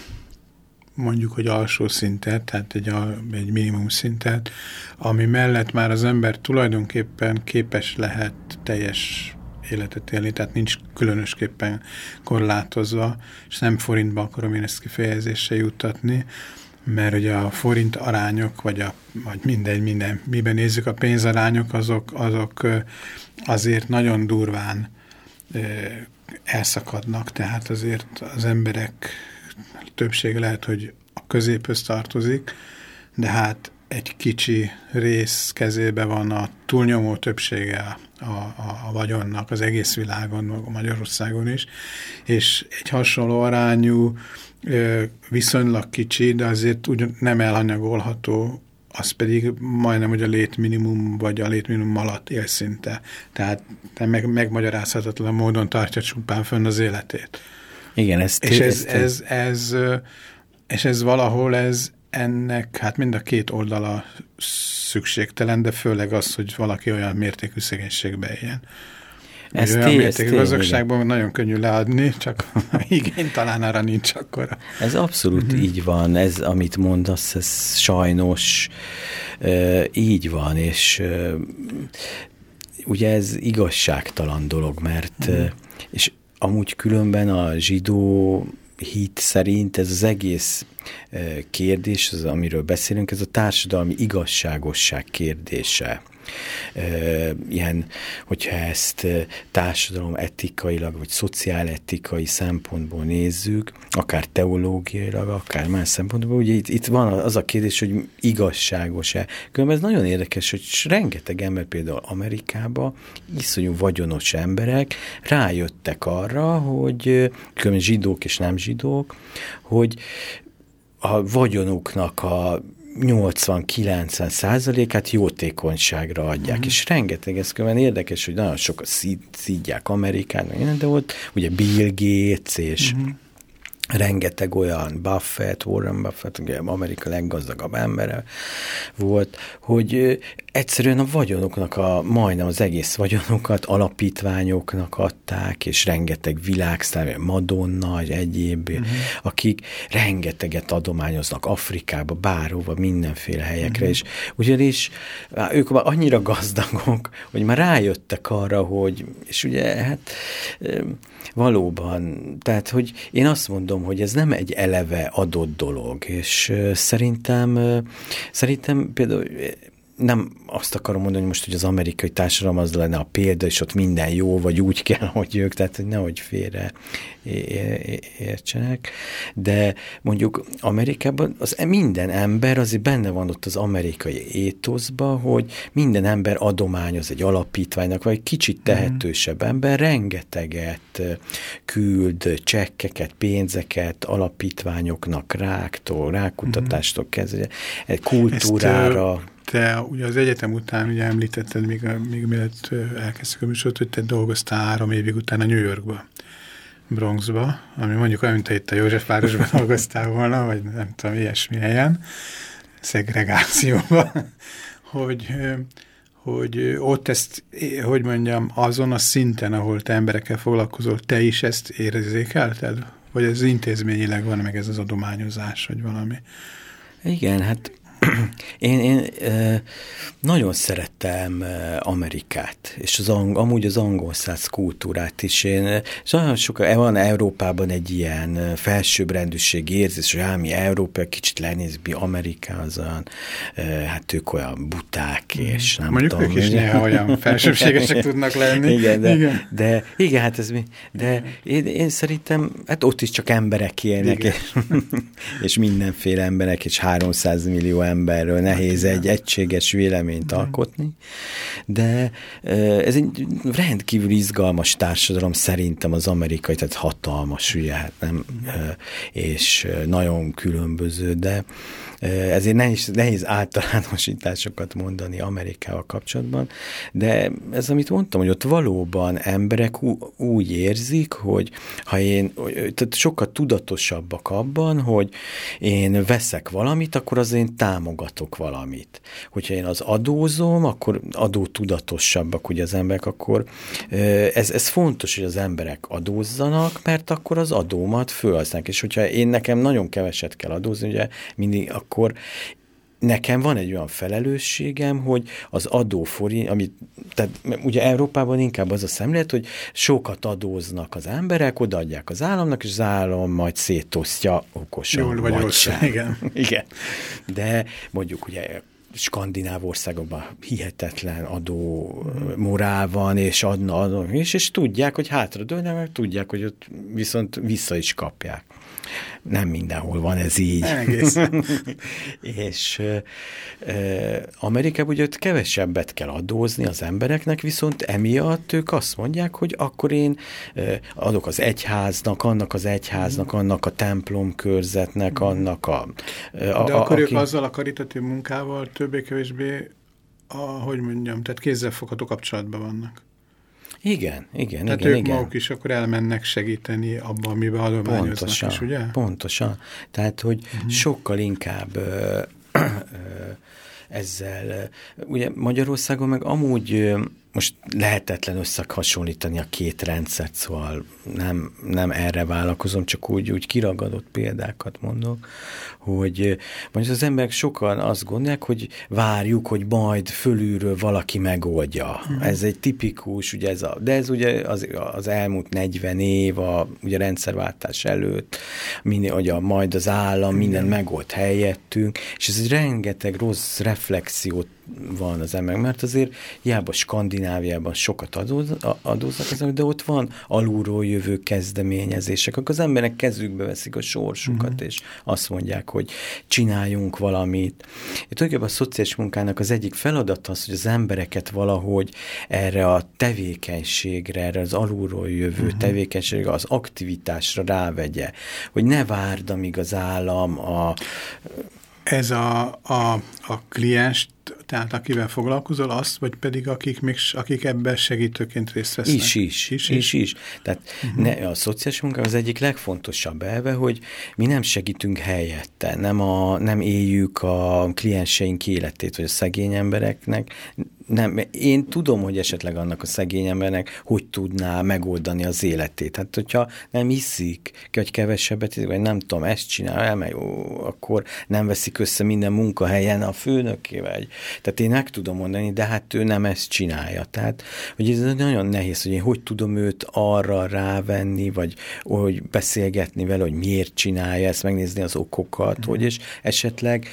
mondjuk, hogy alsó szintet, tehát egy, egy minimum szintet, ami mellett már az ember tulajdonképpen képes lehet teljes életet élni, tehát nincs különösképpen korlátozva, és nem forintba akarom én ezt kifejezésre juttatni, mert ugye a forint arányok, vagy, a, vagy mindegy, minden, miben nézzük a pénzarányok, azok, azok azért nagyon durván elszakadnak, tehát azért az emberek többsége lehet, hogy a középhöz tartozik, de hát egy kicsi rész kezébe van a túlnyomó többsége a, a, a vagyonnak az egész világon, Magyarországon is, és egy hasonló arányú, viszonylag kicsi, de azért úgy nem elhanyagolható, az pedig majdnem, hogy a létminimum vagy a létminimum alatt él szinte. Tehát meg, megmagyarázhatatlan módon tartja csupán fönn az életét. Igen, ez, és ez, ez, ez, ez, és ez valahol ez ennek hát mind a két oldala szükségtelen, de főleg az, hogy valaki olyan mértékű szegénységbe éljen. Ez olyan mértékű gazdagságban nagyon könnyű leadni, csak [laughs] igény talán arra nincs akkor. Ez abszolút. -huh. így van, ez amit mondasz, ez sajnos uh, így van, és uh, ugye ez igazságtalan dolog, mert. -huh. és amúgy különben a zsidó hit szerint ez az egész kérdés, az, amiről beszélünk, ez a társadalmi igazságosság kérdése ilyen, hogyha ezt társadalom etikailag, vagy szociáletikai szempontból nézzük, akár teológiailag, akár más szempontból, ugye itt, itt van az a kérdés, hogy igazságos-e. Különben ez nagyon érdekes, hogy rengeteg ember például Amerikába, iszonyú vagyonos emberek rájöttek arra, hogy különben zsidók és nem zsidók, hogy a vagyonuknak a 80-90 százalékát jótékonyságra adják, mm. és rengeteg, ez különben érdekes, hogy nagyon sokat szídják Amerikán, de ott ugye Bill Gates és mm rengeteg olyan Buffett, Warren Buffett, ugye Amerika leggazdagabb embere volt, hogy egyszerűen a vagyonoknak, a, majdnem az egész vagyonokat alapítványoknak adták, és rengeteg világsztár, Madonna, egyéb, uh-huh. akik rengeteget adományoznak Afrikába, bárhova, mindenféle helyekre, uh-huh. és ugyanis ők már annyira gazdagok, hogy már rájöttek arra, hogy, és ugye hát valóban, tehát, hogy én azt mondom, hogy ez nem egy eleve adott dolog, és szerintem, szerintem például nem azt akarom mondani most, hogy az amerikai társadalom az lenne a példa, és ott minden jó, vagy úgy kell, [laughs] hogy ők, tehát hogy nehogy félre értsenek, de mondjuk Amerikában az minden ember azért benne van ott az amerikai étoszba, hogy minden ember adományoz egy alapítványnak, vagy egy kicsit mhm. tehetősebb ember rengeteget küld csekkeket, pénzeket alapítványoknak, ráktól, rákutatástól kezdve, kultúrára. Ezt, te ugye az egyetem után ugye említetted, még, még mielőtt elkezdtük a műsort, hogy te dolgoztál három évig a New Yorkba, Bronxba, ami mondjuk olyan, mint itt a Józsefvárosban [laughs] dolgoztál volna, vagy nem tudom, ilyesmi helyen, szegregációban, [laughs] hogy, hogy ott ezt, hogy mondjam, azon a szinten, ahol te emberekkel foglalkozol, te is ezt érzékelted? Vagy ez intézményileg van meg ez az adományozás, vagy valami? Igen, hát én, én nagyon szerettem Amerikát, és az ang, amúgy az angol száz kultúrát is. Én, és nagyon sok, van Európában egy ilyen felsőbbrendűség érzés, hogy ami Európa kicsit lenéz, mi Amerika az olyan, hát ők olyan buták, mm. és nem Mondjuk tudom. Mondjuk ők is néha olyan [laughs] felsőbségesek tudnak lenni. Igen, de, igen. de igen, hát ez mi, de én, én szerintem, hát ott is csak emberek élnek, és, [laughs] és mindenféle emberek, és 300 millió emberről nehéz hát, egy egységes véleményt mm. alkotni, de ez egy rendkívül izgalmas társadalom szerintem az amerikai, tehát hatalmas, ugye, hát nem, és nagyon különböző, de ezért nehéz, nehéz általánosításokat mondani Amerikával kapcsolatban, de ez, amit mondtam, hogy ott valóban emberek úgy érzik, hogy ha én, tehát sokkal tudatosabbak abban, hogy én veszek valamit, akkor az én támogatok valamit. Hogyha én az adózom, akkor adó tudatosabbak ugye az emberek, akkor ez, ez fontos, hogy az emberek adózzanak, mert akkor az adómat fölhasználják. És hogyha én nekem nagyon keveset kell adózni, ugye mindig akkor nekem van egy olyan felelősségem, hogy az adóforint, amit, tehát ugye Európában inkább az a szemlélet, hogy sokat adóznak az emberek, odaadják az államnak, és az állam majd szétosztja okosan. Jól vagy, vagy rossz, igen. [laughs] igen. De mondjuk ugye skandináv országokban hihetetlen adó morál van, és adna, adna és, és tudják, hogy hátra dőlnek, meg tudják, hogy ott viszont vissza is kapják. Nem mindenhol van ez így. [laughs] És e, Amerikában ugye ott kevesebbet kell adózni az embereknek, viszont emiatt ők azt mondják, hogy akkor én adok az egyháznak, annak az egyháznak, annak a templom körzetnek, annak a... a De a, akkor aki... ők azzal a karitatív munkával többé-kevésbé, hogy mondjam, tehát kézzelfogható kapcsolatban vannak. Igen, igen, Tehát igen. ők igen. maguk is akkor elmennek segíteni abban, amiben adományoznak pontosan, is, ugye? Pontosan. Tehát, hogy uh mhm. -huh. sokkal inkább ö, ö, ezzel, ugye Magyarországon meg amúgy most lehetetlen összehasonlítani a két rendszert, szóval nem, nem erre vállalkozom, csak úgy, úgy kiragadott példákat mondok, hogy mondjuk az emberek sokan azt gondolják, hogy várjuk, hogy majd fölülről valaki megoldja. Mm. Ez egy tipikus, ugye ez a, de ez ugye az, az elmúlt 40 év, a ugye rendszerváltás előtt, minden, hogy a, majd az állam minden megold helyettünk, és ez egy rengeteg rossz reflexiót van az ember, mert azért hiába Skandináviában sokat adóz, adóznak ezek, de ott van alulról jövő kezdeményezések, akkor az emberek kezükbe veszik a sorsukat, uh-huh. és azt mondják, hogy csináljunk valamit. Itt tulajdonképpen a szociális munkának az egyik feladat az, hogy az embereket valahogy erre a tevékenységre, erre az alulról jövő uh-huh. tevékenységre, az aktivitásra rávegye, hogy ne várd, amíg az állam a ez a, a, a kliens, tehát akivel foglalkozol, azt, vagy pedig akik, még, akik ebben segítőként részt vesznek? Is, is, is, is. is. Tehát uh mhm. -huh. ne, a szociális munka az egyik legfontosabb elve, hogy mi nem segítünk helyette, nem, a, nem éljük a klienseink életét, vagy a szegény embereknek, nem, én tudom, hogy esetleg annak a szegény embernek hogy tudná megoldani az életét. Hát, hogyha nem hiszik, hogy kevesebbet, vagy nem tudom, ezt csinál, elmegy, ó, akkor nem veszik össze minden munkahelyen a főnökével. Tehát én meg tudom mondani, de hát ő nem ezt csinálja. Tehát, hogy ez nagyon nehéz, hogy én hogy tudom őt arra rávenni, vagy hogy beszélgetni vele, hogy miért csinálja ezt, megnézni az okokat, mm. hogy és esetleg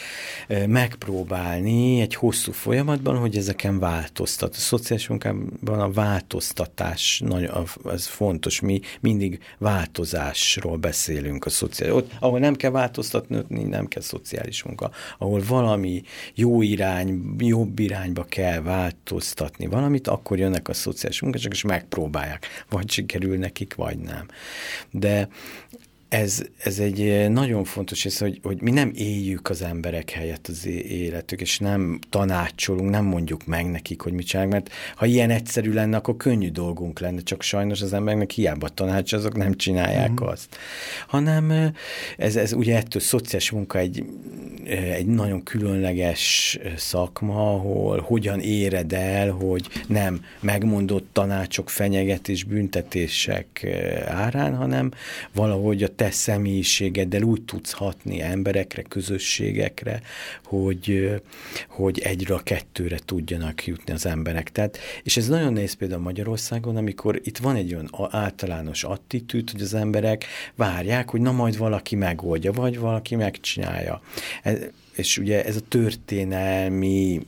megpróbálni egy hosszú folyamatban, hogy ezeken változtat. A szociális munkában a változtatás nagyon, ez fontos. Mi mindig változásról beszélünk a szociális. Ott, ahol nem kell változtatni, nem kell szociális munka. Ahol valami jó irány, jobb irányba kell változtatni valamit, akkor jönnek a szociális munkások, és megpróbálják. Vagy sikerül nekik, vagy nem. De ez, ez egy eh, nagyon fontos rész, hogy, hogy mi nem éljük az emberek helyett az életük, és nem tanácsolunk, nem mondjuk meg nekik, hogy mit csinálják, mert ha ilyen egyszerű lenne, akkor könnyű dolgunk lenne, csak sajnos az embernek hiába tanács, azok nem csinálják mm. azt. Hanem eh, ez, ez ugye ettől szociális munka egy, eh, egy nagyon különleges szakma, ahol hogyan éred el, hogy nem megmondott tanácsok, fenyegetés, büntetések árán, hanem valahogy a te személyiségeddel úgy tudsz hatni emberekre, közösségekre, hogy, hogy egyre a kettőre tudjanak jutni az emberek. Tehát, és ez nagyon nehéz például Magyarországon, amikor itt van egy olyan általános attitűd, hogy az emberek várják, hogy na majd valaki megoldja, vagy valaki megcsinálja. Ez, és ugye ez a történelmi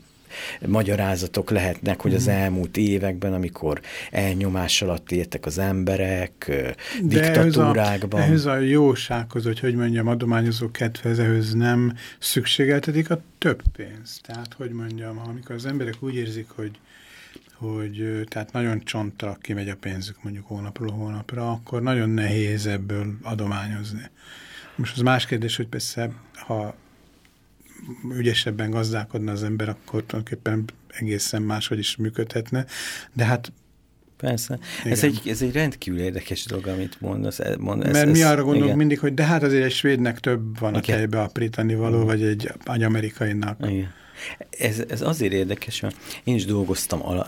magyarázatok lehetnek, hogy az mhm. elmúlt években, amikor elnyomás alatt éltek az emberek, De diktatúrákban. Ehhez a, ehhez a jósághoz, hogy hogy mondjam, adományozó kedvez, ehhez nem szükségeltetik a több pénz. Tehát, hogy mondjam, amikor az emberek úgy érzik, hogy hogy tehát nagyon csontra kimegy a pénzük mondjuk hónapról hónapra, akkor nagyon nehéz ebből adományozni. Most az más kérdés, hogy persze, ha ügyesebben gazdálkodna az ember, akkor tulajdonképpen egészen máshogy is működhetne, de hát Persze. Ez egy, ez egy rendkívül érdekes dolog, amit mondasz. mondasz Mert ez, mi arra gondolunk igen. mindig, hogy de hát azért egy svédnek több van okay. a tejbe a pritani való, vagy egy, egy amerikainak. Igen. Ez, ez azért érdekes, mert én is dolgoztam al,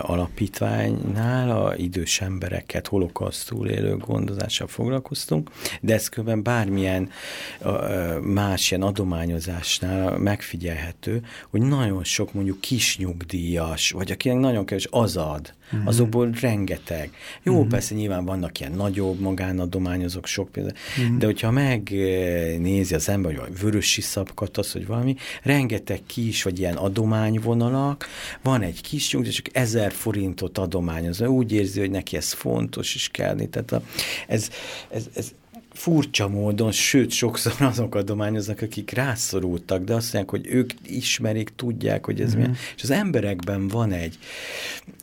alapítványnál, a idős embereket, holokausztul élők gondozással foglalkoztunk, de ez különben bármilyen más ilyen adományozásnál megfigyelhető, hogy nagyon sok mondjuk kisnyugdíjas, vagy akinek nagyon kevés az ad, uh-huh. azokból rengeteg. Jó, uh-huh. persze nyilván vannak ilyen nagyobb magánadományozók, sok például, uh-huh. de hogyha megnézi az ember, vagy vörösi szabkat, az, hogy valami, rengeteg kis, vagy ilyen adományvonalak, van egy kis nyugdíj, csak ezer forintot adományoz, úgy érzi, hogy neki ez fontos is kell. Tehát a, ez, ez, ez, furcsa módon, sőt, sokszor [laughs] azok adományoznak, akik rászorultak, de azt mondják, hogy ők ismerik, tudják, hogy ez mm-hmm. milyen. És az emberekben van egy,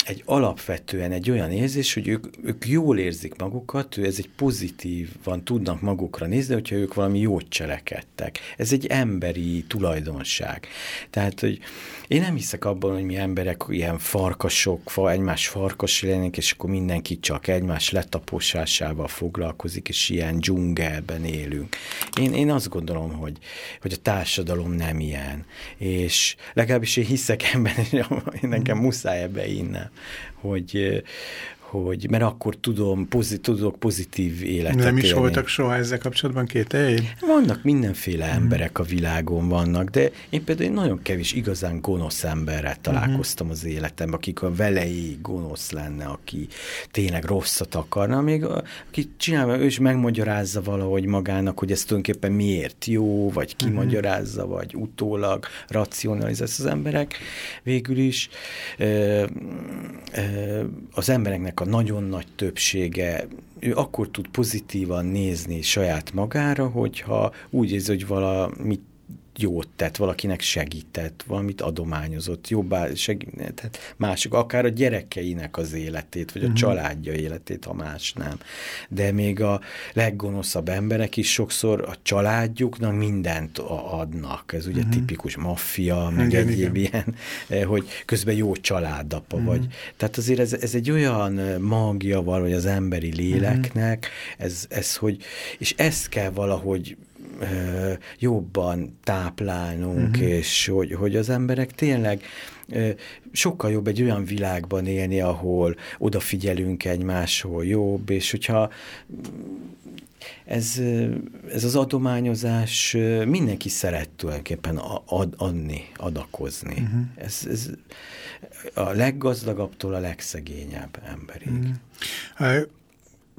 egy alapvetően egy olyan érzés, hogy ők, ők jól érzik magukat, ő ez egy pozitív van, tudnak magukra nézni, hogyha ők valami jót cselekedtek. Ez egy emberi tulajdonság. Tehát, hogy én nem hiszek abban, hogy mi emberek ilyen farkasok, egymás farkas lennénk, és akkor mindenki csak egymás letaposásával foglalkozik, és ilyen dzsungelben élünk. Én, én azt gondolom, hogy, hogy a társadalom nem ilyen, és legalábbis én hiszek ebben, és [laughs] nekem muszáj ebbe innen, hogy, hogy, mert akkor tudom, pozit, tudok pozitív életet Nem is élni. voltak soha ezzel kapcsolatban két elején? Vannak mindenféle mm. emberek a világon vannak, de én például nagyon kevés igazán gonosz emberrel találkoztam mm. az életemben, akik a velei gonosz lenne, aki tényleg rosszat akarna, még aki csinálja, ő is megmagyarázza valahogy magának, hogy ez tulajdonképpen miért jó, vagy kimagyarázza, mm. vagy utólag racionalizálja az emberek. Végül is ö, ö, az embereknek a nagyon nagy többsége, ő akkor tud pozitívan nézni saját magára, hogyha úgy érzi, hogy valamit jót tett, valakinek segített, valamit adományozott, jobbá segített mások, akár a gyerekeinek az életét, vagy a uh-huh. családja életét, ha más nem. De még a leggonoszabb emberek is sokszor a családjuknak mindent adnak. Ez ugye uh-huh. tipikus maffia, meg igen, egyéb igen. ilyen, eh, hogy közben jó családapa uh-huh. vagy. Tehát azért ez, ez egy olyan eh, magja valahogy az emberi léleknek, uh-huh. ez, ez, hogy, és ezt kell valahogy jobban táplálnunk, uh-huh. és hogy, hogy az emberek tényleg sokkal jobb egy olyan világban élni, ahol odafigyelünk egymásról jobb, és hogyha ez, ez az adományozás, mindenki szeret tulajdonképpen ad, adni, adakozni. Uh-huh. Ez, ez a leggazdagabbtól a legszegényebb emberig. Uh-huh.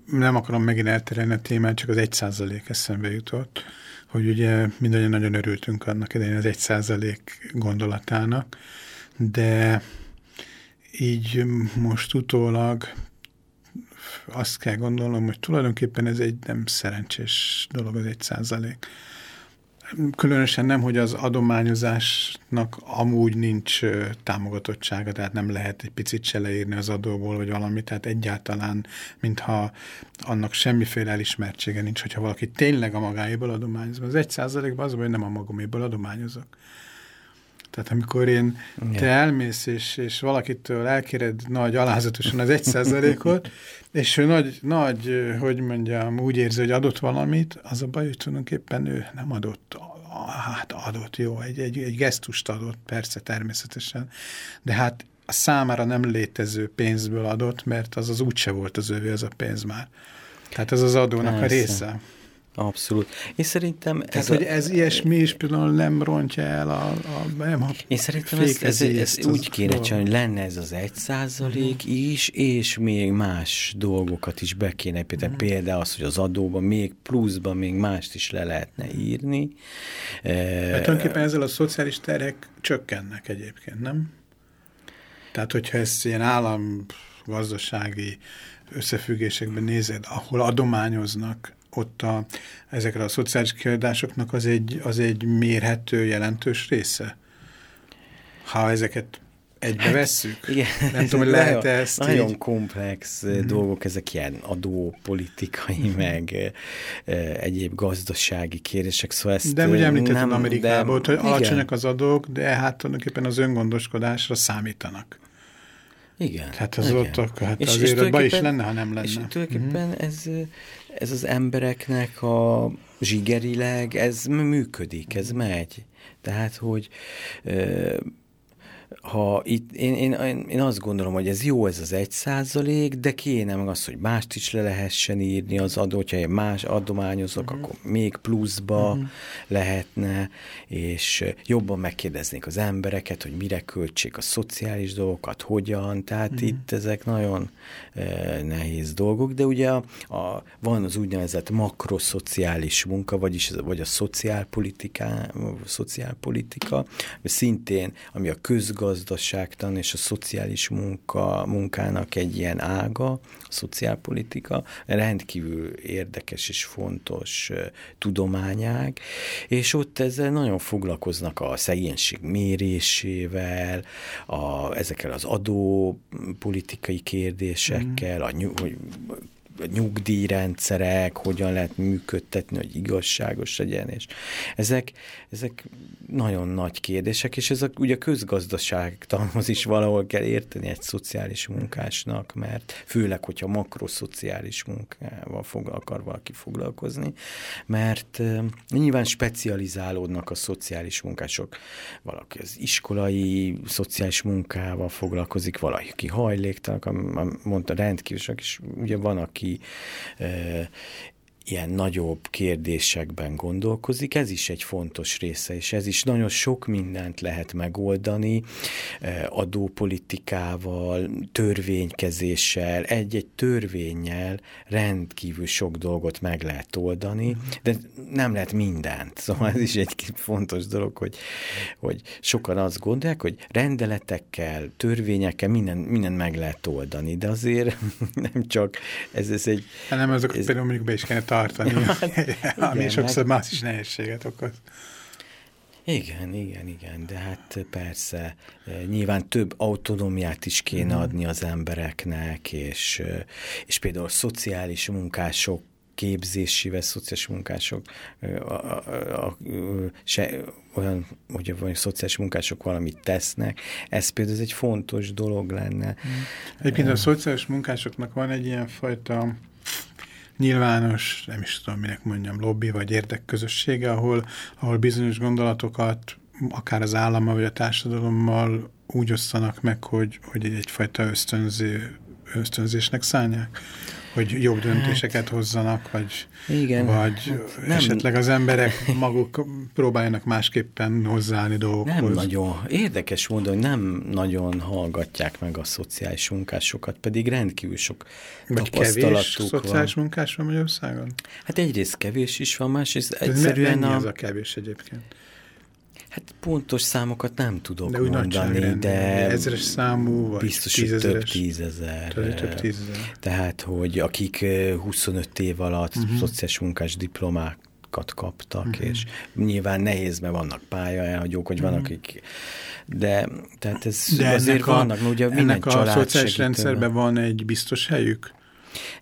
Nem akarom megint elterelni a témát, csak az egy százalék eszembe jutott hogy ugye mindannyian nagyon örültünk annak idején az egy százalék gondolatának, de így most utólag azt kell gondolnom, hogy tulajdonképpen ez egy nem szerencsés dolog az egy százalék. Különösen nem, hogy az adományozásnak amúgy nincs támogatottsága, tehát nem lehet egy picit se leírni az adóból, vagy valami, tehát egyáltalán, mintha annak semmiféle elismertsége nincs, hogyha valaki tényleg a magáéból adományoz. Az egy százalékban az, hogy nem a magaméból adományozok. Tehát amikor én, te elmész, és, és valakitől elkéred nagy alázatosan az egy százalékot, és ő nagy, nagy, hogy mondjam, úgy érzi, hogy adott valamit, az a baj, hogy tulajdonképpen ő nem adott, hát adott, jó, egy, egy, egy gesztust adott, persze, természetesen, de hát a számára nem létező pénzből adott, mert az az úgyse volt az övé, az a pénz már. Tehát ez az adónak persze. a része. Abszolút. Én szerintem... Tehát, ez hogy a, ez ilyesmi is például nem rontja el a... a nem, ha én szerintem ez, ez, ez, ez úgy kéne csinálni, hogy lenne ez az egy százalék uh-huh. is, és még más dolgokat is be kéne például, uh-huh. például az, hogy az adóban még pluszban még mást is le lehetne írni. Mert tulajdonképpen ezzel a szociális terhek csökkennek egyébként, nem? Tehát, hogyha ezt ilyen állam gazdasági összefüggésekben nézed, ahol adományoznak ott a, ezekre a szociális kiadásoknak az egy, az egy mérhető, jelentős része. Ha ezeket Egybe vesszük? Igen. Nem [laughs] tudom, hogy lehet -e ezt Nagyon így? komplex mm. dolgok, ezek ilyen adópolitikai, mm. meg e, egyéb gazdasági kérdések, szóval ezt De ugye említettem Amerikából, hogy alacsonyak az adók, de hát tulajdonképpen az öngondoskodásra számítanak. Igen. Hát az igen. ott, hát és, azért és is lenne, ha nem lenne. És tulajdonképpen mm. ez, ez az embereknek a zsigerileg, ez működik, ez megy. Tehát, hogy ha itt, én, én, én azt gondolom, hogy ez jó ez az egy százalék, de kéne meg az, hogy mást is le lehessen írni az adó, hogyha én más adományozok, uh-huh. akkor még pluszba uh-huh. lehetne, és jobban megkérdeznék az embereket, hogy mire költsék a szociális dolgokat, hogyan, tehát uh-huh. itt ezek nagyon eh, nehéz dolgok, de ugye a, a, van az úgynevezett makroszociális munka, vagyis vagy a szociálpolitika, szociálpolitika, szintén, ami a közgazdaság, gazdaságtan és a szociális munka, munkának egy ilyen ága, a szociálpolitika, rendkívül érdekes és fontos tudományág, és ott ezzel nagyon foglalkoznak a szegénység mérésével, a, ezekkel az adópolitikai kérdésekkel, mm. a, hogy nyugdíjrendszerek, hogyan lehet működtetni, hogy igazságos legyen, és ezek, ezek nagyon nagy kérdések, és ez a, ugye a közgazdaságtanhoz is valahol kell érteni egy szociális munkásnak, mert főleg, hogyha makroszociális munkával fog, akar valaki foglalkozni, mert uh, nyilván specializálódnak a szociális munkások. Valaki az iskolai szociális munkával foglalkozik, valaki hajléktalan, mondta rendkívül és ugye van, aki ilyen nagyobb kérdésekben gondolkozik, ez is egy fontos része, és ez is nagyon sok mindent lehet megoldani adópolitikával, törvénykezéssel, egy-egy törvényel rendkívül sok dolgot meg lehet oldani, de nem lehet mindent. [laughs] Szóval ez is egy fontos dolog, hogy, hogy sokan azt gondolják, hogy rendeletekkel, törvényekkel minden, minden meg lehet oldani, de azért [laughs] nem csak ez, ez egy... Hát nem, azok ez, például mondjuk be is kellene tartani, [laughs] hát, ami igen, sokszor hát, más is nehézséget okoz. Igen, igen, igen, de hát persze eh, nyilván több autonómiát is kéne mm. adni az embereknek, és, eh, és például szociális munkások képzésével, szociális munkások eh, a, a, a, se, olyan, hogy a szociális munkások valamit tesznek, ez például ez egy fontos dolog lenne. Egyébként a szociális munkásoknak van egy ilyen fajta nyilvános, nem is tudom, minek mondjam, lobby vagy érdekközössége, ahol, ahol bizonyos gondolatokat akár az állammal vagy a társadalommal úgy osztanak meg, hogy, hogy egyfajta ösztönző, ösztönzésnek szállják hogy jobb döntéseket hát, hozzanak, vagy, igen, vagy nem, esetleg az emberek maguk próbáljanak másképpen hozzáállni dolgokhoz. Nem nagyon. Érdekes módon nem nagyon hallgatják meg a szociális munkásokat, pedig rendkívül sok vagy kevés szociális van. munkás van Magyarországon? Hát egyrészt kevés is van, másrészt egyszerűen mennyi a... az a kevés egyébként? Hát pontos számokat nem tudok de mondani, de ezres számú, vagy biztos, hogy több tízezer. Több tízezer. Tehát, hogy akik 25 év alatt uh mhm. -huh. szociális munkás diplomákat kaptak, uh mhm. -huh. és nyilván nehéz, mert vannak pályaelhagyók, hogy uh -huh. vannak, mhm. akik de tehát ez de azért a, vannak, ugye minden ennek a szociális rendszerben van egy biztos helyük?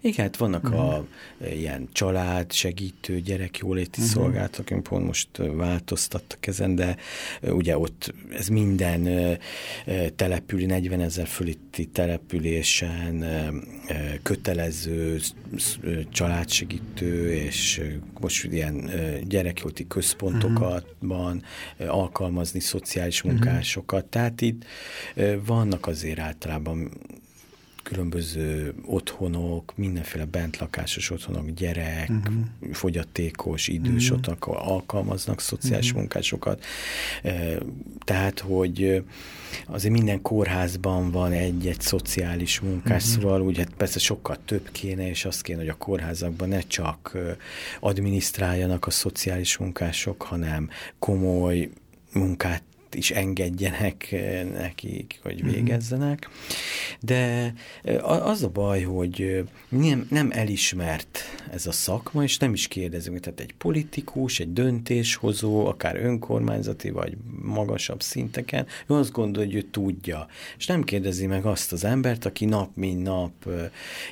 Igen, hát vannak uh-huh. a e, ilyen család, segítő, gyerekjóléti uh-huh. szolgálatok, én pont most e, változtattak ezen, de e, ugye ott ez minden települi, 40 ezer fölitti településen kötelező családsegítő, és most ilyen gyerekjóléti központokban uh-huh. alkalmazni szociális munkásokat. Uh-huh. Tehát itt vannak azért általában különböző otthonok, mindenféle bentlakásos otthonok, gyerek, uh-huh. fogyatékos, idős uh-huh. otthonok alkalmaznak szociális uh-huh. munkásokat. Tehát, hogy azért minden kórházban van egy-egy szociális munkás, uh-huh. szóval úgy hát persze sokkal több kéne, és azt kéne, hogy a kórházakban ne csak adminisztráljanak a szociális munkások, hanem komoly munkát is engedjenek nekik, hogy mhm. végezzenek. De az a baj, hogy nem, nem elismert ez a szakma, és nem is kérdezünk. Tehát egy politikus, egy döntéshozó, akár önkormányzati, vagy magasabb szinteken, ő azt gondolja, hogy ő tudja. És nem kérdezi meg azt az embert, aki nap, mint nap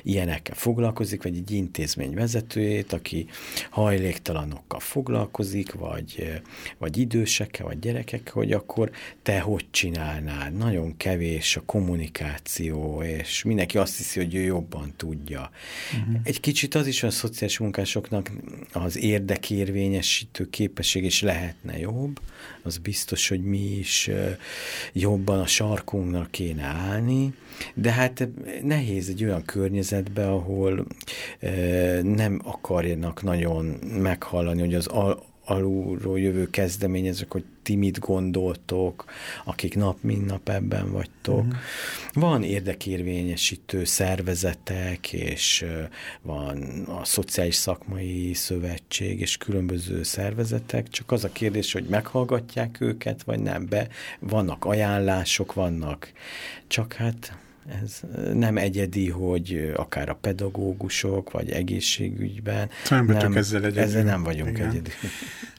ilyenekkel foglalkozik, vagy egy intézmény vezetőjét, aki hajléktalanokkal foglalkozik, vagy, vagy idősekkel, vagy gyerekekkel, hogy akkor te hogy csinálnád. Nagyon kevés a kommunikáció, és mindenki azt hiszi, hogy ő jobban tudja. Uh-huh. Egy kicsit az is a szociális munkásoknak az érdekérvényesítő képesség is lehetne jobb, az biztos, hogy mi is jobban a sarkunknak kéne állni, de hát nehéz egy olyan környezetbe, ahol nem akarjanak nagyon meghallani, hogy az alulról jövő kezdeményezők, hogy ti mit gondoltok, akik nap, mint nap ebben vagytok. Uh-huh. Van érdekérvényesítő szervezetek, és van a Szociális Szakmai Szövetség, és különböző szervezetek, csak az a kérdés, hogy meghallgatják őket, vagy nem. Be vannak ajánlások, vannak, csak hát ez nem egyedi, hogy akár a pedagógusok, vagy egészségügyben. Nem, nem ezzel egyedül. Ezzel nem vagyunk Igen. egyedül.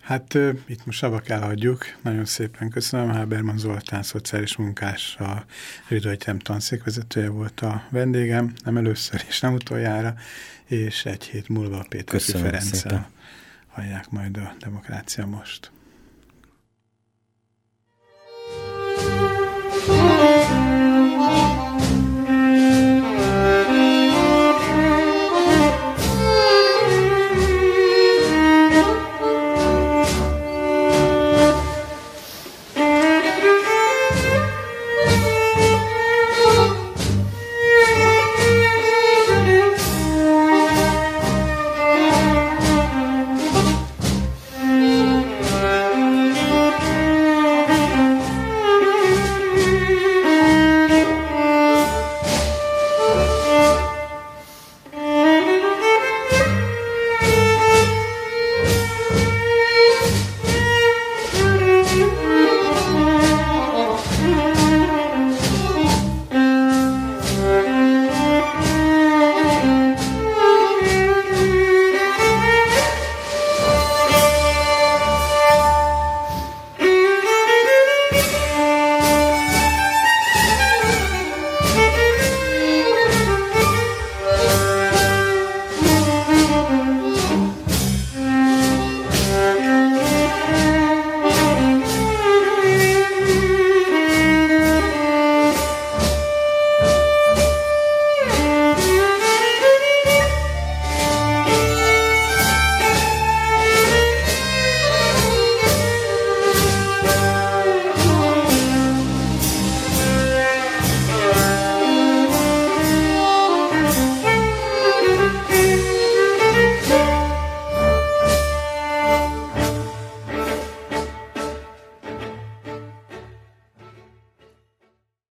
Hát itt most abba kell hagyjuk. Nagyon szépen köszönöm. Háberman Zoltán, szociális munkás, a Rüdő Egyetem tanszékvezetője volt a vendégem, nem először és nem utoljára, és egy hét múlva Péter Ferenccel hallják majd a Demokrácia Most.